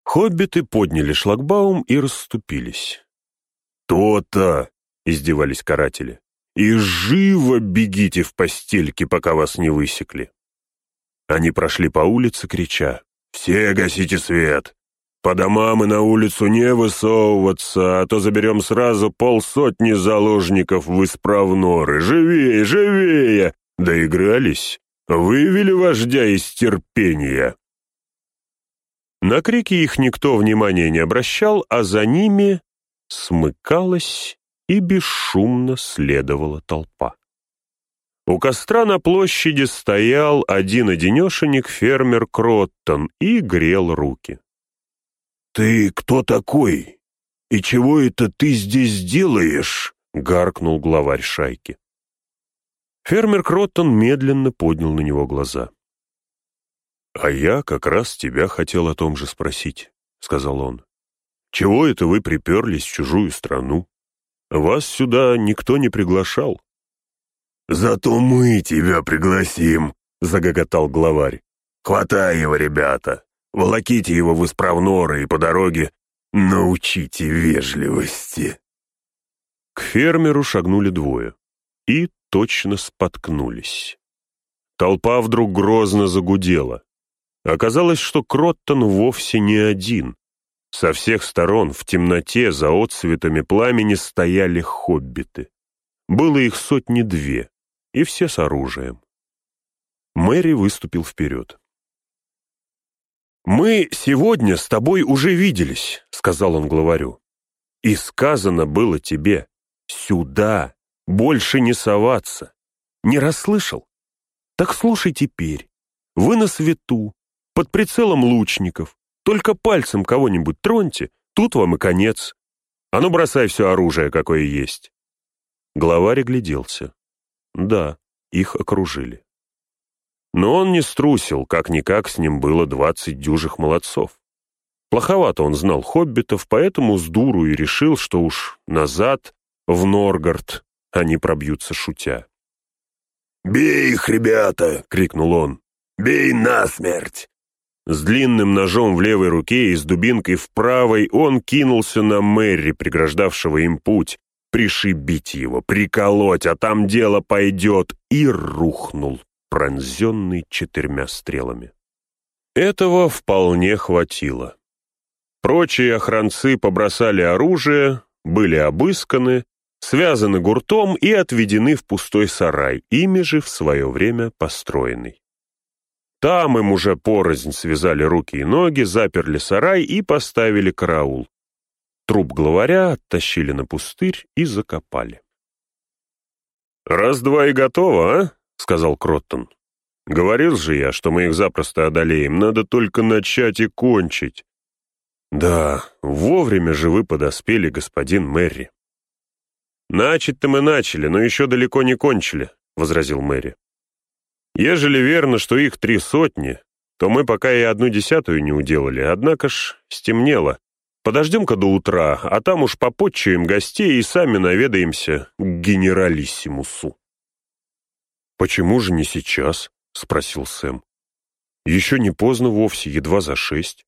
Хоббиты подняли шлагбаум и расступились. «То-то!» — издевались каратели. «И живо бегите в постельки, пока вас не высекли!» Они прошли по улице, крича. «Все гасите свет! По домам и на улицу не высовываться, а то заберем сразу полсотни заложников в исправноры. Живее, живее! Доигрались? Вывели вождя из терпения!» На крики их никто внимания не обращал, а за ними смыкалась и бесшумно следовала толпа. У костра на площади стоял один-одинешенек фермер Кроттон и грел руки. «Ты кто такой? И чего это ты здесь делаешь?» — гаркнул главарь шайки. Фермер Кроттон медленно поднял на него глаза. «А я как раз тебя хотел о том же спросить», — сказал он. «Чего это вы приперлись в чужую страну? Вас сюда никто не приглашал». «Зато мы тебя пригласим», — загоготал главарь. «Хватай его, ребята, волоките его в исправноры и по дороге научите вежливости». К фермеру шагнули двое и точно споткнулись. Толпа вдруг грозно загудела. Оказалось, что Кроттон вовсе не один. Со всех сторон в темноте за отцветами пламени стояли хоббиты. Было их сотни две, и все с оружием. Мэри выступил вперед. «Мы сегодня с тобой уже виделись», — сказал он главарю. «И сказано было тебе, сюда, больше не соваться. Не расслышал? Так слушай теперь. Вы на свету, под прицелом лучников. Только пальцем кого-нибудь троньте, тут вам и конец. А ну бросай все оружие, какое есть». Главарь гляделся. Да, их окружили. Но он не струсил, как-никак с ним было двадцать дюжих молодцов. Плоховато он знал хоббитов, поэтому с дуру и решил, что уж назад, в Норгард, они пробьются шутя. «Бей их, ребята!» — крикнул он. «Бей насмерть!» С длинным ножом в левой руке и с дубинкой в правой он кинулся на Мэри, преграждавшего им путь, пришибить его, приколоть, а там дело пойдет, и рухнул пронзенный четырьмя стрелами. Этого вполне хватило. Прочие охранцы побросали оружие, были обысканы, связаны гуртом и отведены в пустой сарай, ими же в свое время построенный. Там им уже порознь связали руки и ноги, заперли сарай и поставили караул. Труп главаря оттащили на пустырь и закопали. «Раз-два и готово, а?» сказал Кроттон. «Говорил же я, что мы их запросто одолеем, надо только начать и кончить». «Да, вовремя же вы подоспели, господин Мэри». «Начать-то мы начали, но еще далеко не кончили», — возразил Мэри. «Ежели верно, что их три сотни, то мы пока и одну десятую не уделали, однако ж стемнело. Подождем-ка до утра, а там уж попотчуем гостей и сами наведаемся к генералиссимусу». «Почему же не сейчас?» — спросил Сэм. «Еще не поздно вовсе, едва за шесть.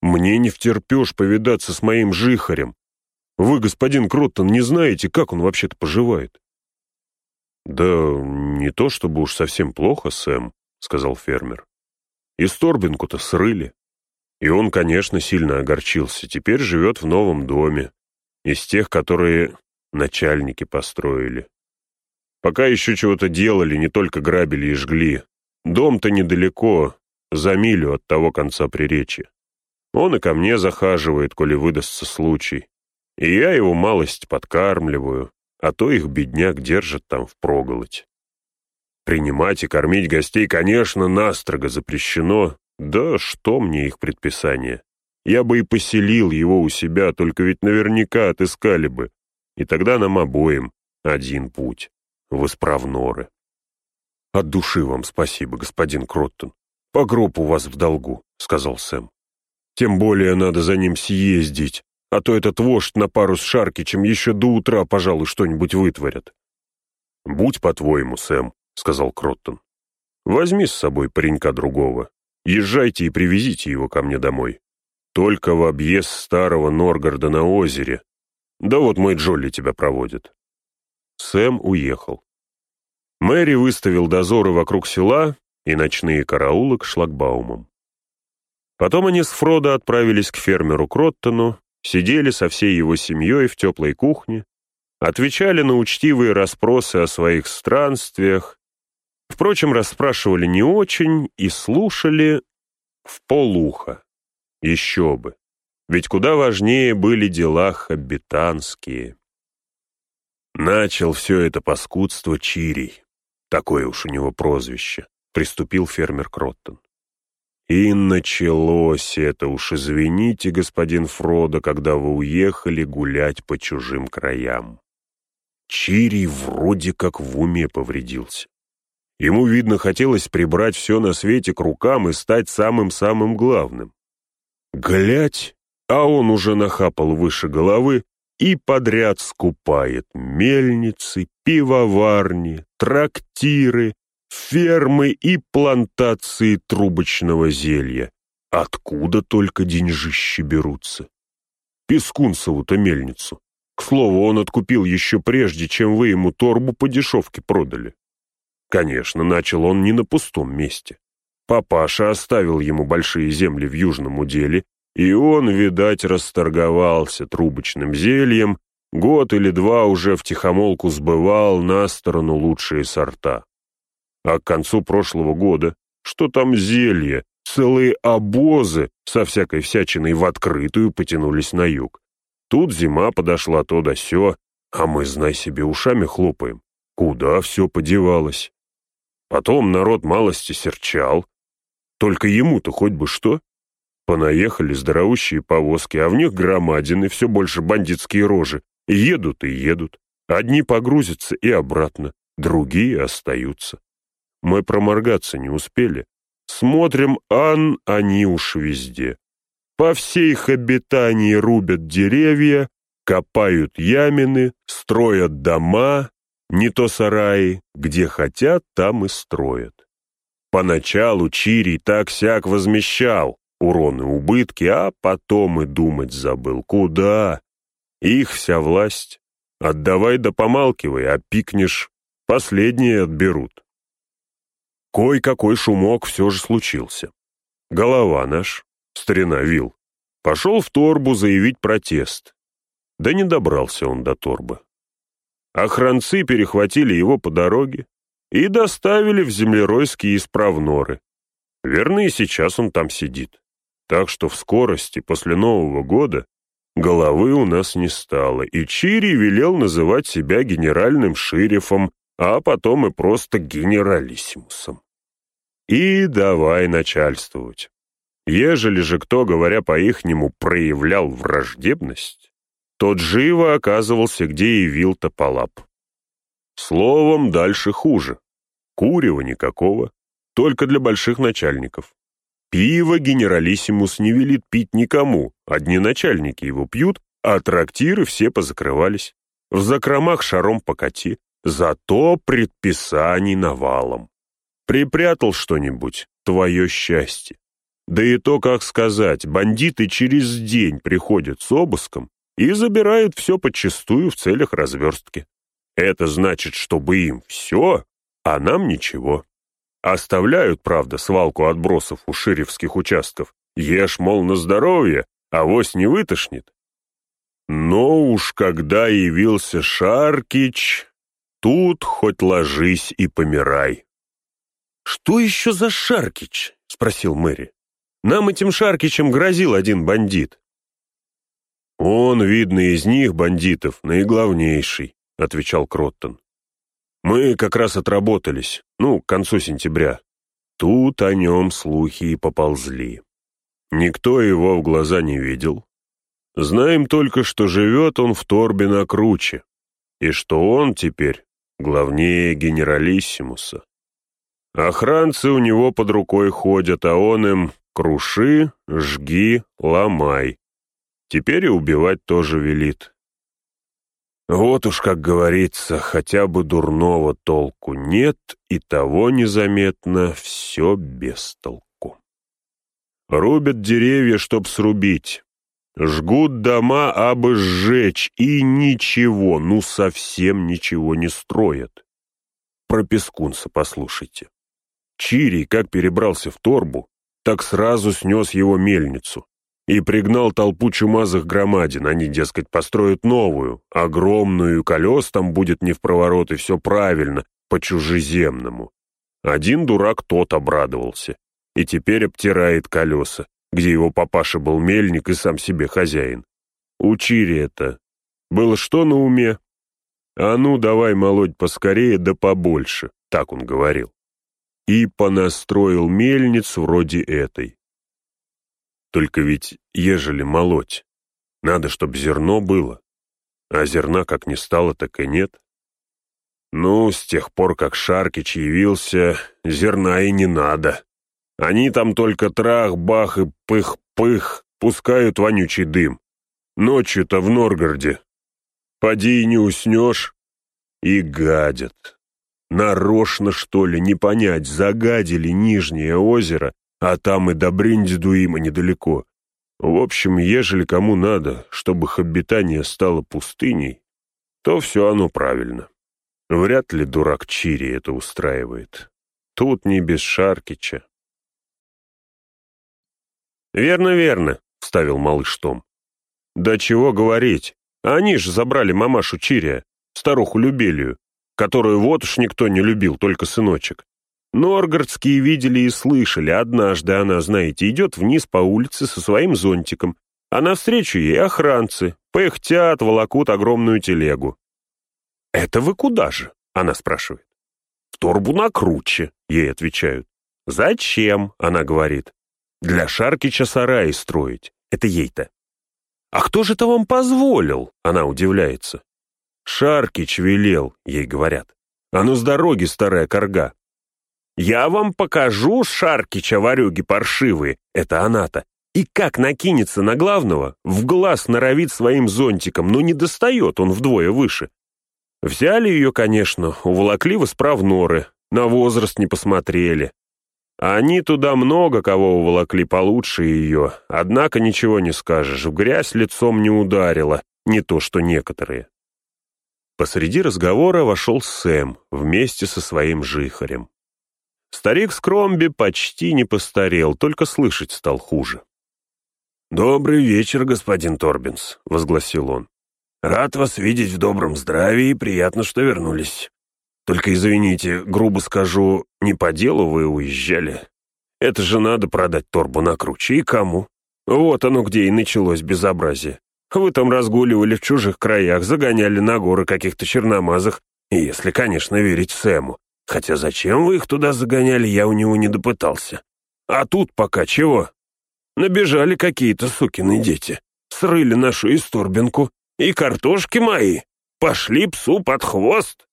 Мне не втерпешь повидаться с моим жихарем. Вы, господин Кроттон, не знаете, как он вообще-то поживает?» «Да не то чтобы уж совсем плохо, Сэм», — сказал фермер. «И Сторбинку-то срыли. И он, конечно, сильно огорчился. Теперь живет в новом доме. Из тех, которые начальники построили. Пока еще чего-то делали, не только грабили и жгли. Дом-то недалеко, за милю от того конца приречья. Он и ко мне захаживает, коли выдастся случай. И я его малость подкармливаю, а то их бедняк держит там впроголодь. Принимать и кормить гостей, конечно, настрого запрещено, да что мне их предписание? Я бы и поселил его у себя, только ведь наверняка отыскали бы. И тогда нам обоим один путь в исправноры. «От души вам спасибо, господин Кроттон. По гроб вас в долгу», — сказал Сэм. «Тем более надо за ним съездить, а то этот вождь на пару с Шаркичем еще до утра, пожалуй, что-нибудь вытворят». «Будь по-твоему, Сэм», — сказал Кроттон. «Возьми с собой паренька другого. Езжайте и привезите его ко мне домой. Только в объезд старого Норгарда на озере. Да вот мой Джолли тебя проводит». Сэм уехал. Мэри выставил дозоры вокруг села и ночные караулы к шлагбаумам. Потом они с Фродо отправились к фермеру Кроттону, сидели со всей его семьей в теплой кухне, отвечали на учтивые расспросы о своих странствиях, впрочем, расспрашивали не очень и слушали в полуха. Еще бы, ведь куда важнее были дела хабитанские. Начал все это паскудство Чирий. Такое уж у него прозвище. Приступил фермер Кроттон. И началось это уж, извините, господин Фродо, когда вы уехали гулять по чужим краям. Чирий вроде как в уме повредился. Ему, видно, хотелось прибрать все на свете к рукам и стать самым-самым главным. Глядь, а он уже нахапал выше головы и подряд скупает мельницы, пивоварни, трактиры, фермы и плантации трубочного зелья. Откуда только деньжищи берутся? Пескунцеву-то мельницу. К слову, он откупил еще прежде, чем вы ему торбу по дешевке продали. Конечно, начал он не на пустом месте. Папаша оставил ему большие земли в южном уделе и он, видать, расторговался трубочным зельем, год или два уже втихомолку сбывал на сторону лучшие сорта. А к концу прошлого года, что там зелье, целые обозы со всякой всячиной в открытую потянулись на юг. Тут зима подошла то да сё, а мы, знай себе, ушами хлопаем. Куда все подевалось? Потом народ малости серчал. Только ему-то хоть бы что. Понаехали здоровущие повозки, а в них громадины, все больше бандитские рожи. Едут и едут. Одни погрузятся и обратно, другие остаются. Мы проморгаться не успели. Смотрим, ан, они уж везде. По всей их обитании рубят деревья, копают ямины, строят дома, не то сараи, где хотят, там и строят. Поначалу Чирий так-сяк возмещал, урон и убытки, а потом и думать забыл. Куда? Их вся власть. Отдавай да помалкивай, а пикнешь, последние отберут. Кой-какой шумок все же случился. Голова наш, старина Вил, пошел в торбу заявить протест. Да не добрался он до торбы. Охранцы перехватили его по дороге и доставили в землеройские исправноры. Верно, и сейчас он там сидит. Так что в скорости после Нового года головы у нас не стало, и Чири велел называть себя генеральным шерифом, а потом и просто генералиссимусом. И давай начальствовать. Ежели же кто, говоря по-ихнему, проявлял враждебность, тот живо оказывался, где явил тополап. Словом, дальше хуже. Курева никакого, только для больших начальников. Пиво генералиссимус не велит пить никому, одни начальники его пьют, а трактиры все позакрывались. В закромах шаром покати, зато предписаний навалом. Припрятал что-нибудь — твое счастье. Да и то, как сказать, бандиты через день приходят с обыском и забирают все подчистую в целях разверстки. Это значит, чтобы им все, а нам ничего. Оставляют, правда, свалку отбросов у ширевских участков. Ешь, мол, на здоровье, а вось не вытошнит. Но уж когда явился Шаркич, тут хоть ложись и помирай. «Что еще за Шаркич?» — спросил Мэри. «Нам этим Шаркичем грозил один бандит». «Он, видно, из них, бандитов, наиглавнейший», — отвечал Кроттон. «Мы как раз отработались, ну, к концу сентября. Тут о нем слухи и поползли. Никто его в глаза не видел, Знаем только, что живет он в торбе на круче, и что он теперь главнее генералиссимуса. Охранцы у него под рукой ходят, а он им круши, жги, ломай. Теперь и убивать тоже велит. Вот уж, как говорится, хотя бы дурного толку нет, и того незаметно все без толку. Рубят деревья, чтоб срубить, Жгут дома, абы сжечь, и ничего, ну совсем ничего не строят. Про Пескунца послушайте. Чирий, как перебрался в торбу, так сразу снес его мельницу и пригнал толпу чумазых громадин. Они, дескать, построят новую, огромную, колес там будет не в проворот, и все правильно, по-чужеземному. Один дурак тот обрадовался и теперь обтирает колеса, где его папаша был мельник и сам себе хозяин. Учили это. Было что на уме? А ну, давай молоть поскорее да побольше, так он говорил. И понастроил мельниц вроде этой. Только ведь, ежели молоть, надо, чтоб зерно было. А зерна как не стало, так и нет. Ну, с тех пор, как Шаркич явился, зерна и не надо. Они там только трах-бах и пых-пых, пускают вонючий дым. Ночью-то в Норгороде. Поди и не уснешь. И гадят. Нарочно, что ли, не понять, загадили Нижнее озеро, а там и до Бриндидуима недалеко. В общем, ежели кому надо, чтобы их стало пустыней, то все оно правильно. Вряд ли дурак Чири это устраивает. Тут не без Шаркича. «Верно, верно», — вставил малыш Том. «Да чего говорить, они же забрали мамашу Чирия, старуху Любелию, которую вот уж никто не любил, только сыночек. Норгородские видели и слышали, однажды она, знаете, идет вниз по улице со своим зонтиком, а навстречу ей охранцы, пыхтят, волокут огромную телегу. «Это вы куда же?» — она спрашивает. «В торбу на круче», — ей отвечают. «Зачем?» — она говорит. Для Шаркича сараи строить. Это ей-то. «А кто же это вам позволил?» Она удивляется. «Шаркич велел», ей говорят. «А ну с дороги, старая корга». «Я вам покажу, Шаркича, ворюги паршивые!» Это она-то. И как накинется на главного, в глаз норовит своим зонтиком, но не достает, он вдвое выше. Взяли ее, конечно, уволокли в исправноры, на возраст не посмотрели. Они туда много кого уволокли получше ее, однако ничего не скажешь, в грязь лицом не ударила, не то что некоторые. Посреди разговора вошел Сэм вместе со своим жихарем. Старик Скромби почти не постарел, только слышать стал хуже. «Добрый вечер, господин Торбинс», — возгласил он. «Рад вас видеть в добром здравии и приятно, что вернулись. Только извините, грубо скажу, не по делу вы уезжали. Это же надо продать торбу на круче. И кому? Вот оно где и началось безобразие. Вы там разгуливали в чужих краях, загоняли на горы каких-то черномазых, Если, конечно, верить Сэму. Хотя зачем вы их туда загоняли, я у него не допытался. А тут пока чего? Набежали какие-то сукины дети. Срыли нашу исторбинку. И картошки мои. Пошли псу под хвост.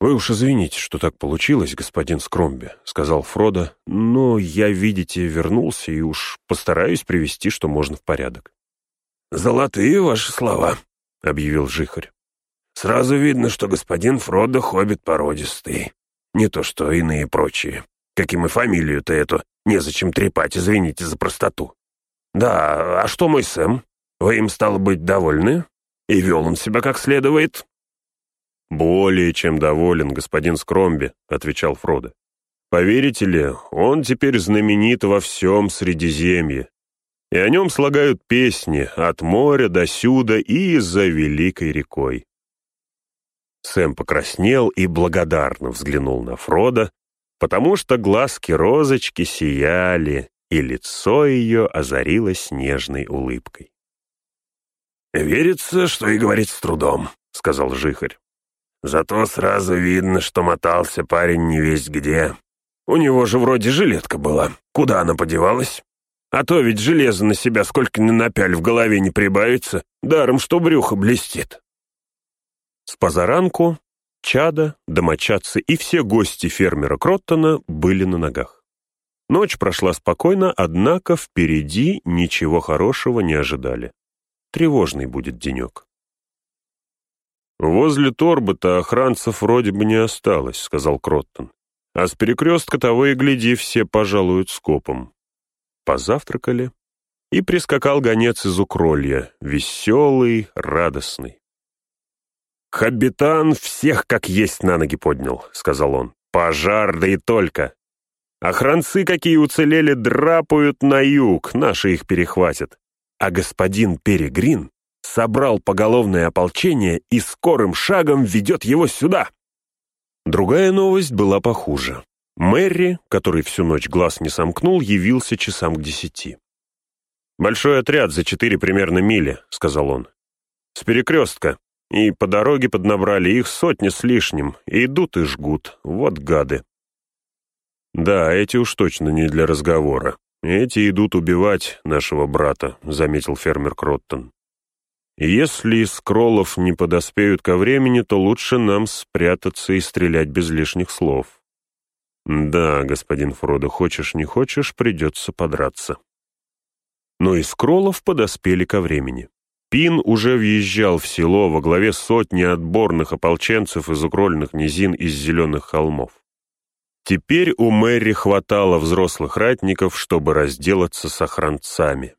«Вы уж извините, что так получилось, господин Скромби», — сказал Фродо, «но я, видите, вернулся и уж постараюсь привести, что можно в порядок». «Золотые ваши слова», — объявил Жихарь. «Сразу видно, что господин Фродо хоббит породистый. Не то что иные прочие. Каким и фамилию-то эту незачем трепать, извините за простоту. Да, а что мой Сэм? Вы им, стало быть, довольны? И вел он себя как следует?» «Более чем доволен, господин Скромби», — отвечал Фродо. «Поверите ли, он теперь знаменит во всем Средиземье, и о нем слагают песни от моря до сюда и за великой рекой». Сэм покраснел и благодарно взглянул на Фрода, потому что глазки розочки сияли, и лицо ее озарилось нежной улыбкой. «Верится, что и говорить с трудом», — сказал Жихарь. Зато сразу видно, что мотался парень не весь где. У него же вроде жилетка была. Куда она подевалась? А то ведь железо на себя сколько ни напяль в голове не прибавится, даром что брюхо блестит. С позаранку чада, домочадцы и все гости фермера Кроттона были на ногах. Ночь прошла спокойно, однако впереди ничего хорошего не ожидали. Тревожный будет денек. «Возле торбы-то охранцев вроде бы не осталось», — сказал Кроттон. «А с перекрестка того и гляди, все пожалуют скопом». Позавтракали, и прискакал гонец из Укролья, веселый, радостный. «Хабитан всех как есть на ноги поднял», — сказал он. «Пожар, да и только. Охранцы, какие уцелели, драпают на юг, наши их перехватят. А господин Перегрин собрал поголовное ополчение и скорым шагом ведет его сюда. Другая новость была похуже. Мэри, который всю ночь глаз не сомкнул, явился часам к десяти. «Большой отряд за четыре примерно мили», — сказал он. «С перекрестка. И по дороге поднабрали их сотни с лишним. Идут и жгут. Вот гады». «Да, эти уж точно не для разговора. Эти идут убивать нашего брата», — заметил фермер Кроттон. Если скроллов не подоспеют ко времени, то лучше нам спрятаться и стрелять без лишних слов. Да, господин Фродо, хочешь не хочешь, придется подраться. Но и скроллов подоспели ко времени. Пин уже въезжал в село во главе сотни отборных ополченцев из укрольных низин из зеленых холмов. Теперь у Мэри хватало взрослых ратников, чтобы разделаться с охранцами.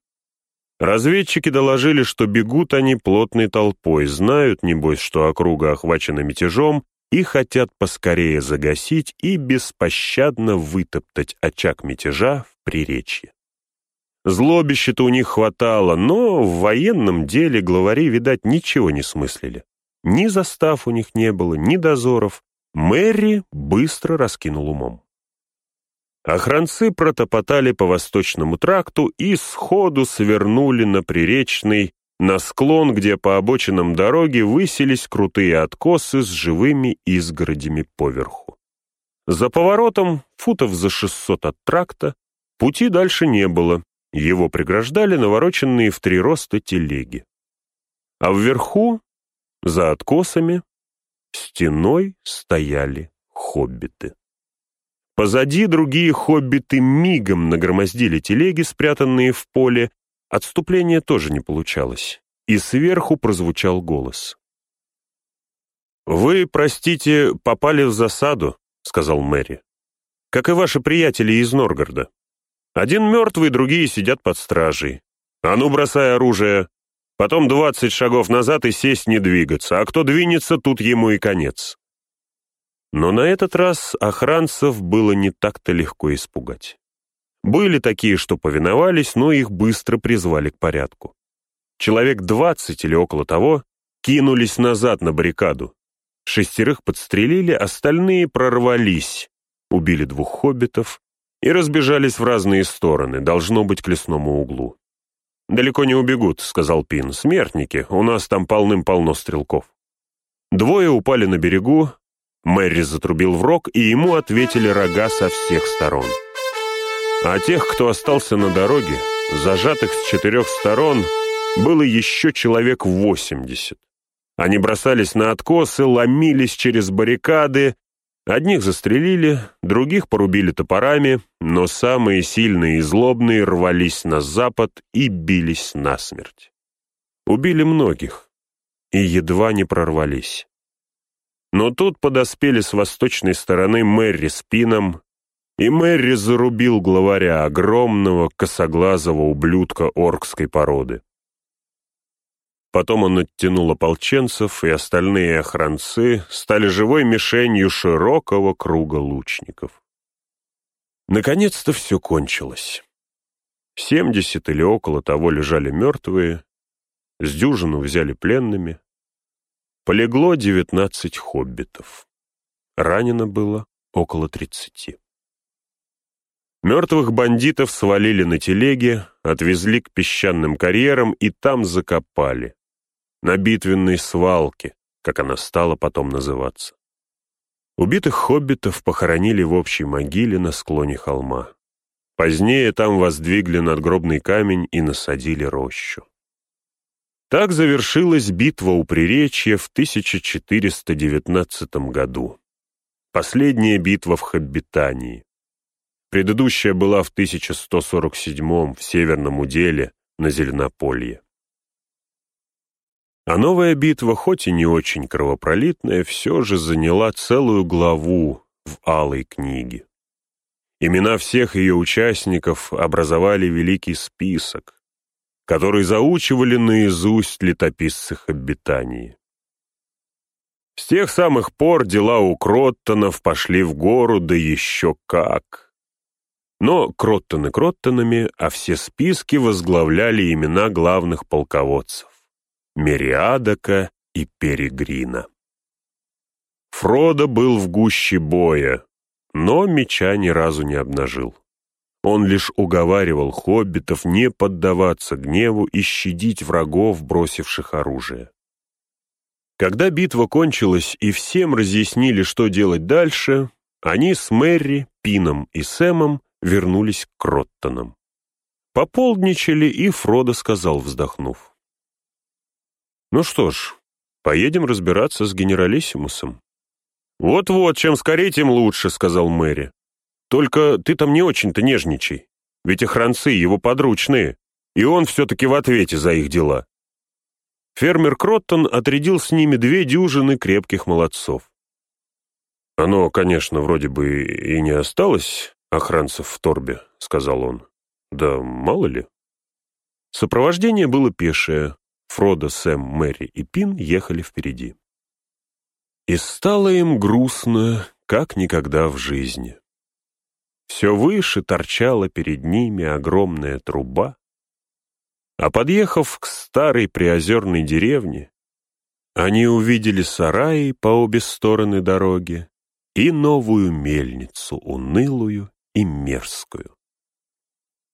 Разведчики доложили, что бегут они плотной толпой, знают, небось, что округа охвачена мятежом, и хотят поскорее загасить и беспощадно вытоптать очаг мятежа в Приречье. Злобища-то у них хватало, но в военном деле главари, видать, ничего не смыслили. Ни застав у них не было, ни дозоров. Мэри быстро раскинул умом. Охранцы протопотали по восточному тракту и сходу свернули на Приречный, на склон, где по обочинам дороги высились крутые откосы с живыми изгородями поверху. За поворотом, футов за шестьсот от тракта, пути дальше не было, его преграждали навороченные в три роста телеги. А вверху, за откосами, стеной стояли хоббиты. Позади другие хоббиты мигом нагромоздили телеги, спрятанные в поле. Отступление тоже не получалось. И сверху прозвучал голос. «Вы, простите, попали в засаду», — сказал Мэри. «Как и ваши приятели из Норгарда. Один мертвый, другие сидят под стражей. А ну, бросай оружие. Потом двадцать шагов назад и сесть не двигаться, а кто двинется, тут ему и конец». Но на этот раз охранцев было не так-то легко испугать. Были такие, что повиновались, но их быстро призвали к порядку. Человек двадцать или около того кинулись назад на баррикаду. Шестерых подстрелили, остальные прорвались, убили двух хоббитов и разбежались в разные стороны, должно быть, к лесному углу. «Далеко не убегут», — сказал Пин. «Смертники, у нас там полным-полно стрелков». Двое упали на берегу, Мэри затрубил в рог, и ему ответили рога со всех сторон. А тех, кто остался на дороге, зажатых с четырех сторон, было еще человек восемьдесят. Они бросались на откосы, ломились через баррикады, одних застрелили, других порубили топорами, но самые сильные и злобные рвались на запад и бились насмерть. Убили многих и едва не прорвались. Но тут подоспели с восточной стороны Мэри с Пином, и Мэри зарубил главаря огромного косоглазого ублюдка оркской породы. Потом он оттянул ополченцев, и остальные охранцы стали живой мишенью широкого круга лучников. Наконец-то все кончилось. Семьдесят или около того лежали мертвые, с дюжину взяли пленными. Полегло девятнадцать хоббитов. Ранено было около тридцати. Мертвых бандитов свалили на телеге, отвезли к песчаным карьерам и там закопали. На битвенной свалке, как она стала потом называться. Убитых хоббитов похоронили в общей могиле на склоне холма. Позднее там воздвигли надгробный камень и насадили рощу. Так завершилась битва у Приречья в 1419 году. Последняя битва в Хоббитании. Предыдущая была в 1147 в Северном Уделе на Зеленополье. А новая битва, хоть и не очень кровопролитная, все же заняла целую главу в Алой книге. Имена всех ее участников образовали великий список, который заучивали наизусть летописцах обитаний. С тех самых пор дела у Кроттонов пошли в гору, да еще как. Но Кроттоны Кроттонами, а все списки возглавляли имена главных полководцев — Мериадака и Перегрина. Фродо был в гуще боя, но меча ни разу не обнажил. Он лишь уговаривал хоббитов не поддаваться гневу и щадить врагов, бросивших оружие. Когда битва кончилась и всем разъяснили, что делать дальше, они с Мэри, Пином и Сэмом вернулись к Кроттонам. Пополдничали, и Фродо сказал, вздохнув. «Ну что ж, поедем разбираться с генералиссимусом». «Вот-вот, чем скорее, тем лучше», — сказал Мэри. Только ты там не очень-то нежничай, ведь охранцы его подручные, и он все-таки в ответе за их дела. Фермер Кроттон отрядил с ними две дюжины крепких молодцов. «Оно, конечно, вроде бы и не осталось охранцев в торбе», — сказал он. «Да мало ли». Сопровождение было пешее. Фродо, Сэм, Мэри и Пин ехали впереди. И стало им грустно, как никогда в жизни. Все выше торчала перед ними огромная труба. А подъехав к старой приозерной деревне, они увидели сараи по обе стороны дороги и новую мельницу, унылую и мерзкую.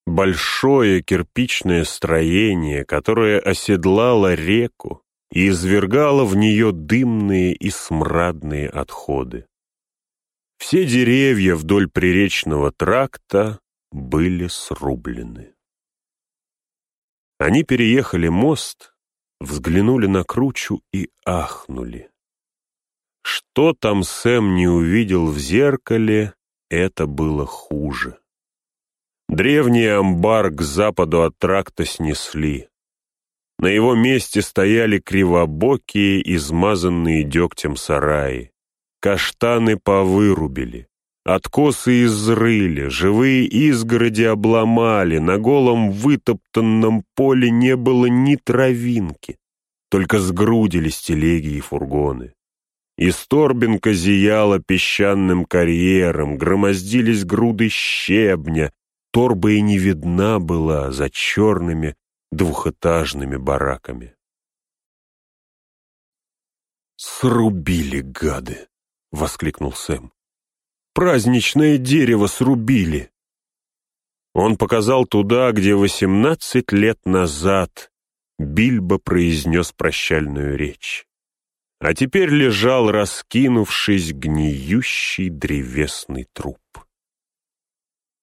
Большое кирпичное строение, которое оседлало реку и извергало в нее дымные и смрадные отходы. Все деревья вдоль приречного тракта были срублены. Они переехали мост, взглянули на кручу и ахнули. Что там Сэм не увидел в зеркале, это было хуже. Древний амбар к западу от тракта снесли. На его месте стояли кривобокие, измазанные дегтем сараи. Каштаны повырубили, откосы изрыли, живые изгороди обломали, на голом вытоптанном поле не было ни травинки, только сгрудились телеги и фургоны. Исторбинка зияла песчаным карьером, громоздились груды щебня, торба и не видна была за черными двухэтажными бараками. Срубили гады. — воскликнул Сэм. «Праздничное дерево срубили!» Он показал туда, где восемнадцать лет назад Бильбо произнес прощальную речь. а теперь лежал, раскинувшись, гниющий древесный труп.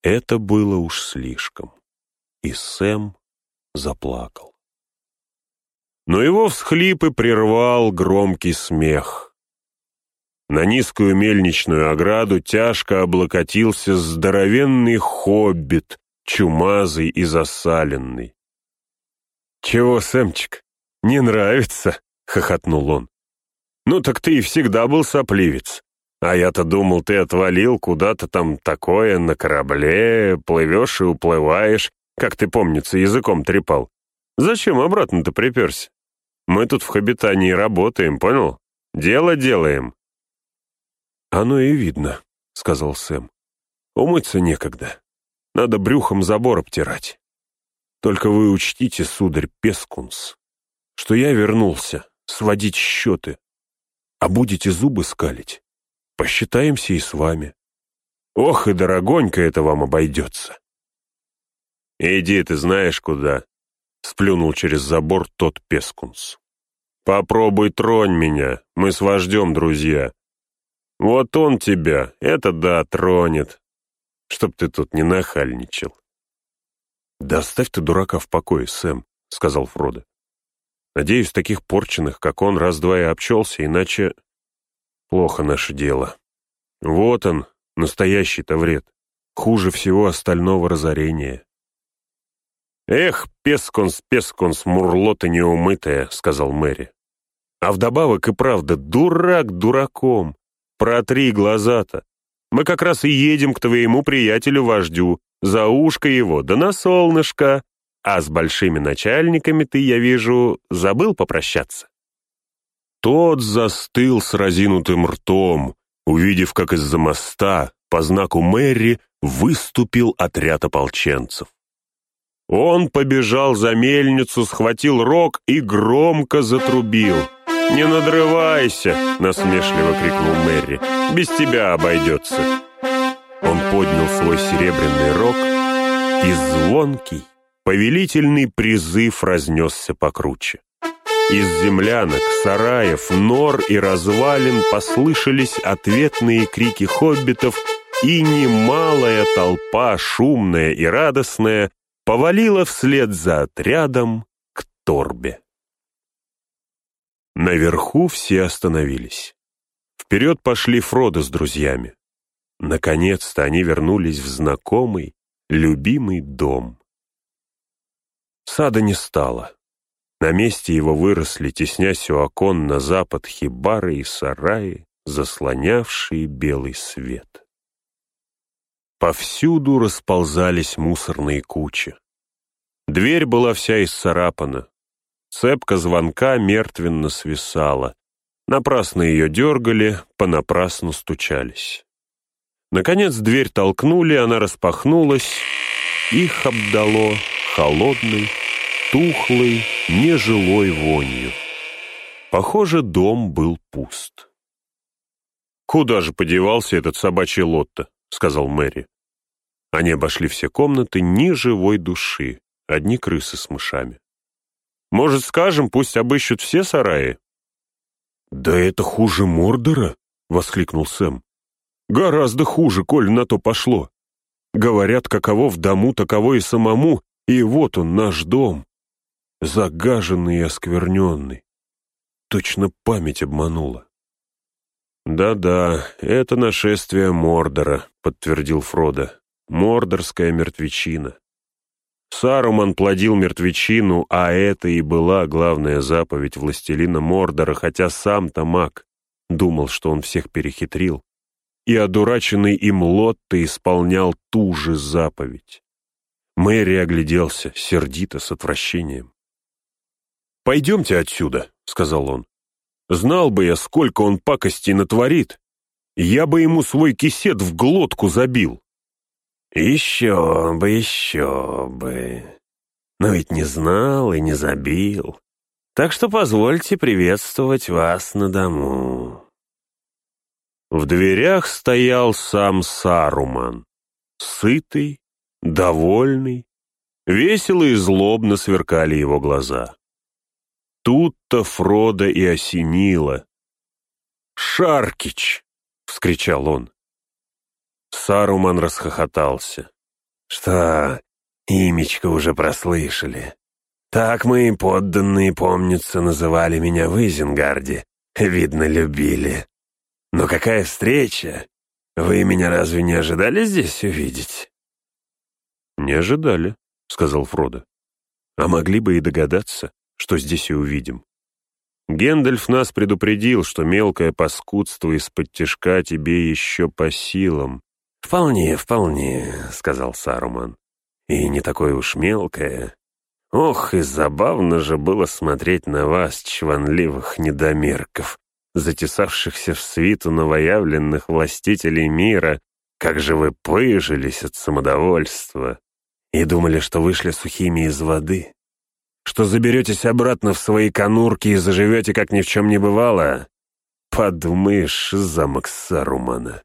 Это было уж слишком, и Сэм заплакал. Но его всхлипы прервал громкий смех. На низкую мельничную ограду тяжко облокотился здоровенный хоббит, чумазый и засаленный. «Чего, Сэмчик, не нравится?» — хохотнул он. «Ну так ты и всегда был сопливец. А я-то думал, ты отвалил куда-то там такое на корабле, плывешь и уплываешь, как ты, помнится, языком трепал. Зачем обратно-то приперся? Мы тут в Хобитании работаем, понял? Дело делаем». «Оно и видно», — сказал Сэм. «Умыться некогда. Надо брюхом забор обтирать. Только вы учтите, сударь Пескунс, что я вернулся сводить счеты. А будете зубы скалить, посчитаемся и с вами. Ох, и дорогонько это вам обойдется. Иди ты знаешь куда, сплюнул через забор тот Пескунс. Попробуй тронь меня, мы с вождем друзья. Вот он тебя, это да, тронет, чтоб ты тут не нахальничал. «Да оставь ты дурака в покое, Сэм», — сказал Фродо. «Надеюсь, таких порченных, как он, раз-два и обчелся, иначе плохо наше дело. Вот он, настоящий-то вред. Хуже всего остального разорения». «Эх, песконс, песконс, мурлота неумытая», — сказал Мэри. «А вдобавок и правда, дурак дураком. Протри глаза-то. Мы как раз и едем к твоему приятелю-вождю, за ушко его, да на солнышко. А с большими начальниками ты, я вижу, забыл попрощаться». Тот застыл с разинутым ртом, увидев, как из-за моста по знаку Мэри выступил отряд ополченцев. Он побежал за мельницу, схватил рог и громко затрубил. «Не надрывайся!» — насмешливо крикнул Мэри. «Без тебя обойдется!» Он поднял свой серебряный рог, и звонкий, повелительный призыв разнесся покруче. Из землянок, сараев, нор и развалин послышались ответные крики хоббитов, и немалая толпа, шумная и радостная, повалила вслед за отрядом к торбе. Наверху все остановились. Вперед пошли Фродо с друзьями. Наконец-то они вернулись в знакомый, любимый дом. Сада не стало. На месте его выросли, теснясь у окон на запад, хибары и сараи, заслонявшие белый свет. Повсюду расползались мусорные кучи. Дверь была вся исцарапана. Цепка звонка мертвенно свисала. Напрасно ее дергали, понапрасну стучались. Наконец дверь толкнули, она распахнулась, их обдало холодной, тухлой, нежилой вонью. Похоже, дом был пуст. «Куда же подевался этот собачий Лотто?» — сказал Мэри. Они обошли все комнаты, ни живой души, одни крысы с мышами. «Может, скажем, пусть обыщут все сараи?» «Да это хуже Мордора!» — воскликнул Сэм. Гораздо хуже, коль на то пошло. Говорят, каково в дому, таково и самому, и вот он, наш дом. Загаженный и оскверненный. Точно память обманула. «Да-да, это нашествие Мордора», — подтвердил Фродо. «Мордорская мертвечина». Саруман плодил мертвечину, а это и была главная заповедь властелина Мордора, хотя сам-то маг думал, что он всех перехитрил и одураченный им Лотто исполнял ту же заповедь. Мэри огляделся, сердито, с отвращением. «Пойдемте отсюда», — сказал он. «Знал бы я, сколько он пакостей натворит, я бы ему свой кисет в глотку забил». «Еще бы, еще бы. Но ведь не знал и не забил. Так что позвольте приветствовать вас на дому». В дверях стоял сам Саруман, сытый, довольный, весело и злобно сверкали его глаза. Тут-то Фрода и осенило, Шаркич!» — вскричал он. Саруман расхохотался. «Что, имечко уже прослышали? Так мои подданные, помнится, называли меня в Изенгарде. Видно, любили. Но какая встреча! Вы меня разве не ожидали здесь увидеть?» «Не ожидали», — сказал Фродо. «А могли бы и догадаться, что здесь и увидим. Гендальф нас предупредил, что мелкое паскудство из-под тяжка тебе еще по силам. «Вполне, вполне», — сказал Саруман. «И не такое уж мелкое. Ох, и забавно же было смотреть на вас, чванливых недомерков, затесавшихся в свиту новоявленных властителей мира, как же вы пыжились от самодовольства и думали, что вышли сухими из воды, что заберетесь обратно в свои конурки и заживете, как ни в чем не бывало. Подумаешь, замок Сарумана.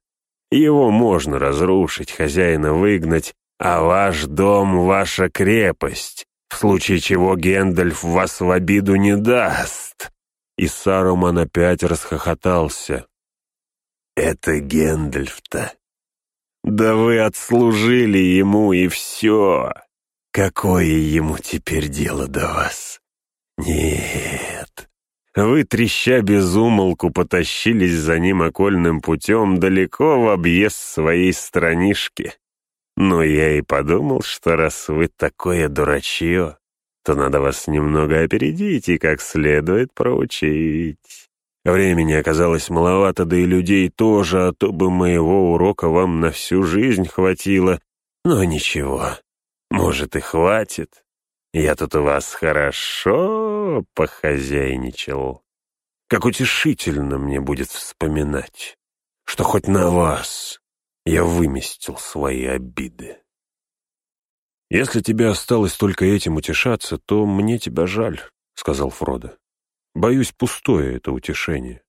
Его можно разрушить, хозяина выгнать, а ваш дом — ваша крепость, в случае чего Гендальф вас в обиду не даст. И Саруман опять расхохотался. Это Гендальф-то. Да вы отслужили ему, и все. Какое ему теперь дело до вас? Нет. Вы, треща без умолку, потащились за ним окольным путем далеко в объезд своей странишки. Но я и подумал, что раз вы такое дурачье, то надо вас немного опередить и как следует проучить. Времени оказалось маловато, да и людей тоже, а то бы моего урока вам на всю жизнь хватило. Но ничего, может и хватит. Я тут у вас хорошо похозяйничал. Как утешительно мне будет вспоминать, что хоть на вас я выместил свои обиды. «Если тебе осталось только этим утешаться, то мне тебя жаль», — сказал Фродо. «Боюсь, пустое это утешение.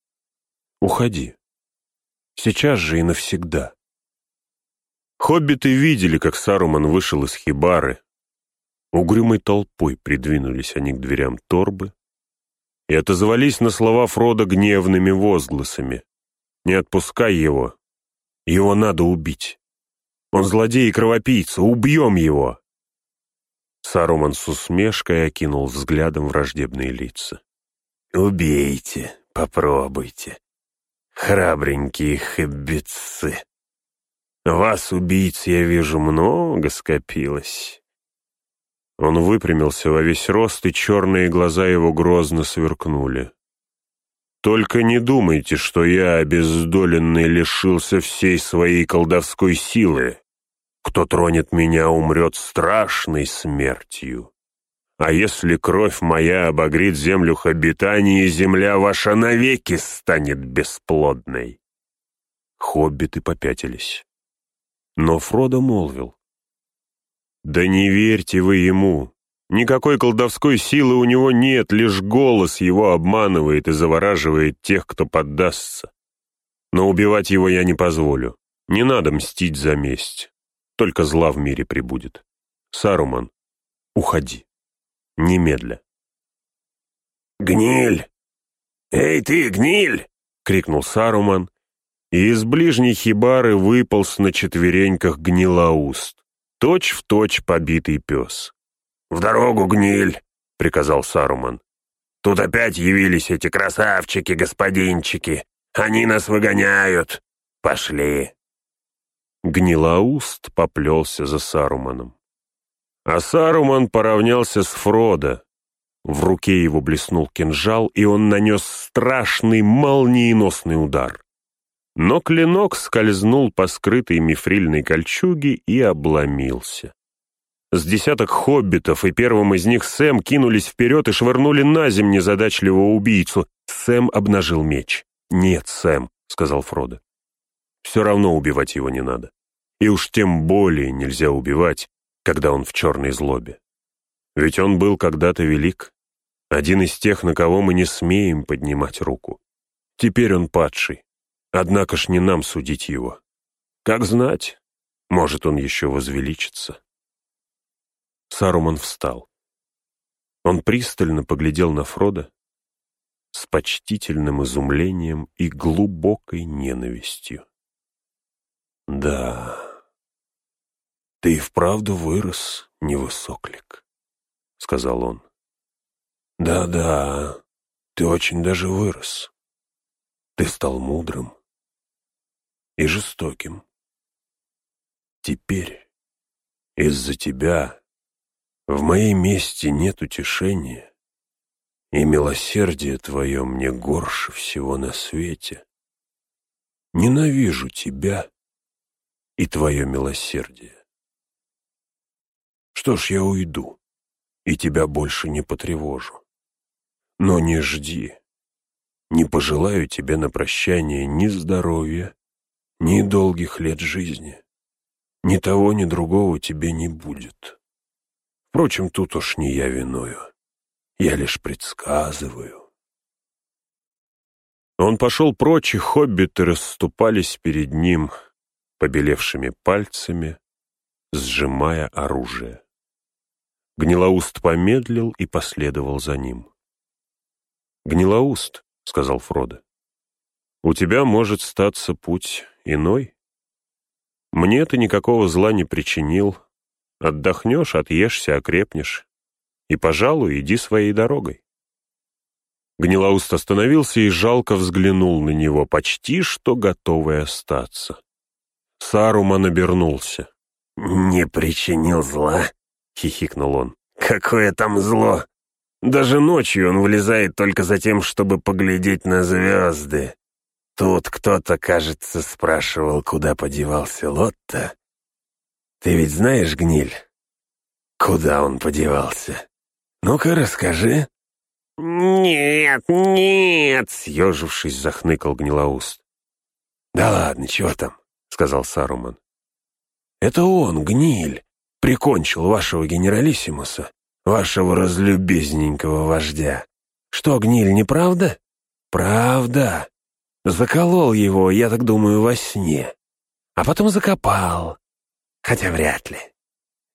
Уходи. Сейчас же и навсегда». Хоббиты видели, как Саруман вышел из хибары. Угрюмой толпой придвинулись они к дверям торбы и отозвались на слова Фрода гневными возгласами. «Не отпускай его, его надо убить. Он злодей и кровопийца, убьем его!» Саруман с усмешкой окинул взглядом враждебные лица. «Убейте, попробуйте, храбренькие хоббитцы. Вас, убийц, я вижу, много скопилось». Он выпрямился во весь рост, и черные глаза его грозно сверкнули. Только не думайте, что я, обездоленный, лишился всей своей колдовской силы. Кто тронет меня, умрет страшной смертью. А если кровь моя обогрит землю обитания, земля ваша навеки станет бесплодной. Хоббиты попятились. Но Фродо молвил. «Да не верьте вы ему. Никакой колдовской силы у него нет, лишь голос его обманывает и завораживает тех, кто поддастся. Но убивать его я не позволю. Не надо мстить за месть. Только зла в мире прибудет. Саруман, уходи. Немедля. «Гниль! Эй ты, гниль!» — крикнул Саруман, и из ближней хибары выполз на четвереньках гнилоуст, точь-в-точь точь побитый пес. «В дорогу, гниль!» — приказал Саруман. «Тут опять явились эти красавчики-господинчики. Они нас выгоняют. Пошли!» Гнилоуст поплелся за Саруманом. А Саруман поравнялся с Фродо. В руке его блеснул кинжал, и он нанес страшный молниеносный удар. Но клинок скользнул по скрытой мифрильной кольчуге и обломился. С десяток хоббитов, и первым из них Сэм кинулись вперед и швырнули на земь незадачливого убийцу. Сэм обнажил меч. «Нет, Сэм», — сказал Фродо. «Все равно убивать его не надо. И уж тем более нельзя убивать, когда он в черной злобе. Ведь он был когда-то велик, один из тех, на кого мы не смеем поднимать руку. Теперь он падший, однако ж не нам судить его. Как знать, может, он еще возвеличится». Саруман встал. Он пристально поглядел на Фрода, с почтительным изумлением и глубокой ненавистью. «Да, ты и вправду вырос, невысоклик», — сказал он. «Да-да, ты очень даже вырос. Ты стал мудрым и жестоким. Теперь из-за тебя в моей мести нет утешения, и милосердие твое мне горше всего на свете. Ненавижу тебя и твое милосердие. Что ж, я уйду, и тебя больше не потревожу. Но не жди, не пожелаю тебе на прощание ни здоровья, ни долгих лет жизни. Ни того, ни другого тебе не будет. Впрочем, тут уж не я виною. Я лишь предсказываю. Он пошел прочь, и хоббиты расступались перед ним побелевшими пальцами, сжимая оружие. Гнилоуст помедлил и последовал за ним. «Гнилоуст», — сказал Фродо, — «у тебя может статься путь иной. Мне ты никакого зла не причинил. Отдохнешь, отъешься, окрепнешь. И, пожалуй, иди своей дорогой». Гнилоуст остановился и жалко взглянул на него, почти что готовый остаться. Саруман обернулся. «Не причинил зла?» — хихикнул он. «Какое там зло! Даже ночью он вылезает только за тем, чтобы поглядеть на звезды. Тут кто-то, кажется, спрашивал, куда подевался Лотта. Ты ведь знаешь, Гниль, куда он подевался? Ну-ка, расскажи». «Нет, нет!» — съежившись, захныкал Гнилоуст. «Да ладно, чего там?» — сказал Саруман. «Это он, Гниль, прикончил вашего генералиссимуса, вашего разлюбезненького вождя. Что, Гниль, неправда? Правда. Заколол его, я так думаю, во сне. А потом закопал. Хотя вряд ли.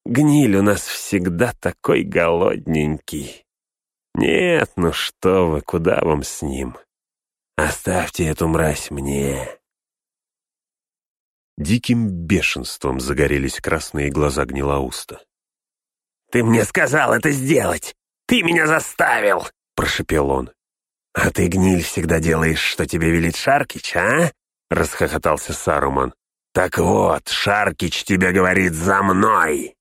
Гниль у нас всегда такой голодненький. Нет, ну что вы, куда вам с ним? Оставьте эту мразь мне. Диким бешенством загорелись красные глаза гнилоуста. «Ты мне сказал это сделать! Ты меня заставил!» — прошепел он. «А ты, гниль, всегда делаешь, что тебе велит Шаркич, а?» — расхохотался Саруман. «Так вот, Шаркич тебе говорит «за мной!»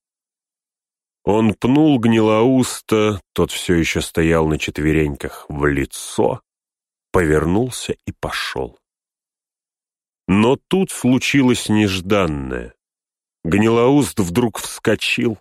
Он пнул гнилоуста, тот все еще стоял на четвереньках, в лицо, повернулся и пошел. Но тут случилось нежданное. Гнилоуст вдруг вскочил,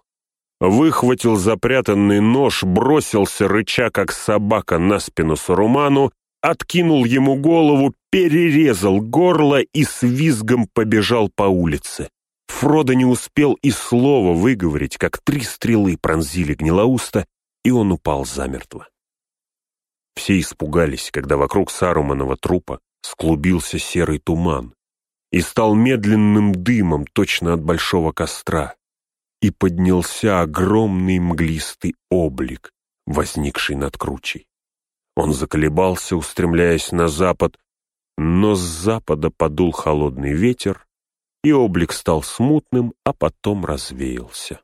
выхватил запрятанный нож, бросился, рыча как собака, на спину Саруману, откинул ему голову, перерезал горло и с визгом побежал по улице. Фродо не успел и слова выговорить, как три стрелы пронзили Гнилоуста, и он упал замертво. Все испугались, когда вокруг Саруманова трупа склубился серый туман и стал медленным дымом точно от большого костра, и поднялся огромный мглистый облик, возникший над кручей. Он заколебался, устремляясь на запад, но с запада подул холодный ветер, и облик стал смутным, а потом развеялся.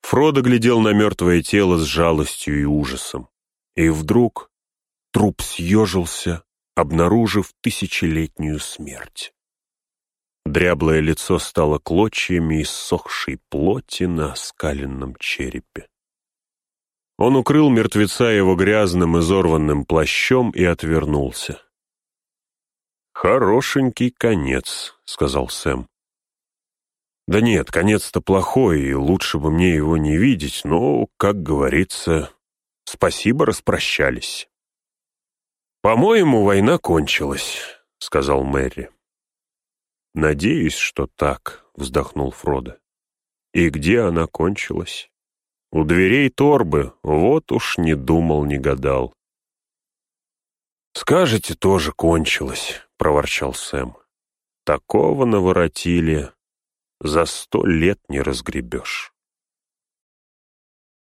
Фродо глядел на мертвое тело с жалостью и ужасом, и вдруг труп съежился, обнаружив тысячелетнюю смерть. Дряблое лицо стало клочьями иссохшей плоти на оскаленном черепе. Он укрыл мертвеца его грязным изорванным плащом и отвернулся. «Хорошенький конец», — сказал Сэм. «Да нет, конец-то плохой, и лучше бы мне его не видеть, но, как говорится, спасибо, распрощались». «По-моему, война кончилась», — сказал Мэри. «Надеюсь, что так», — вздохнул Фродо. «И где она кончилась?» «У дверей торбы, вот уж не думал, не гадал». «Скажете, тоже кончилось», — проворчал Сэм. «Такого наворотили, за сто лет не разгребешь».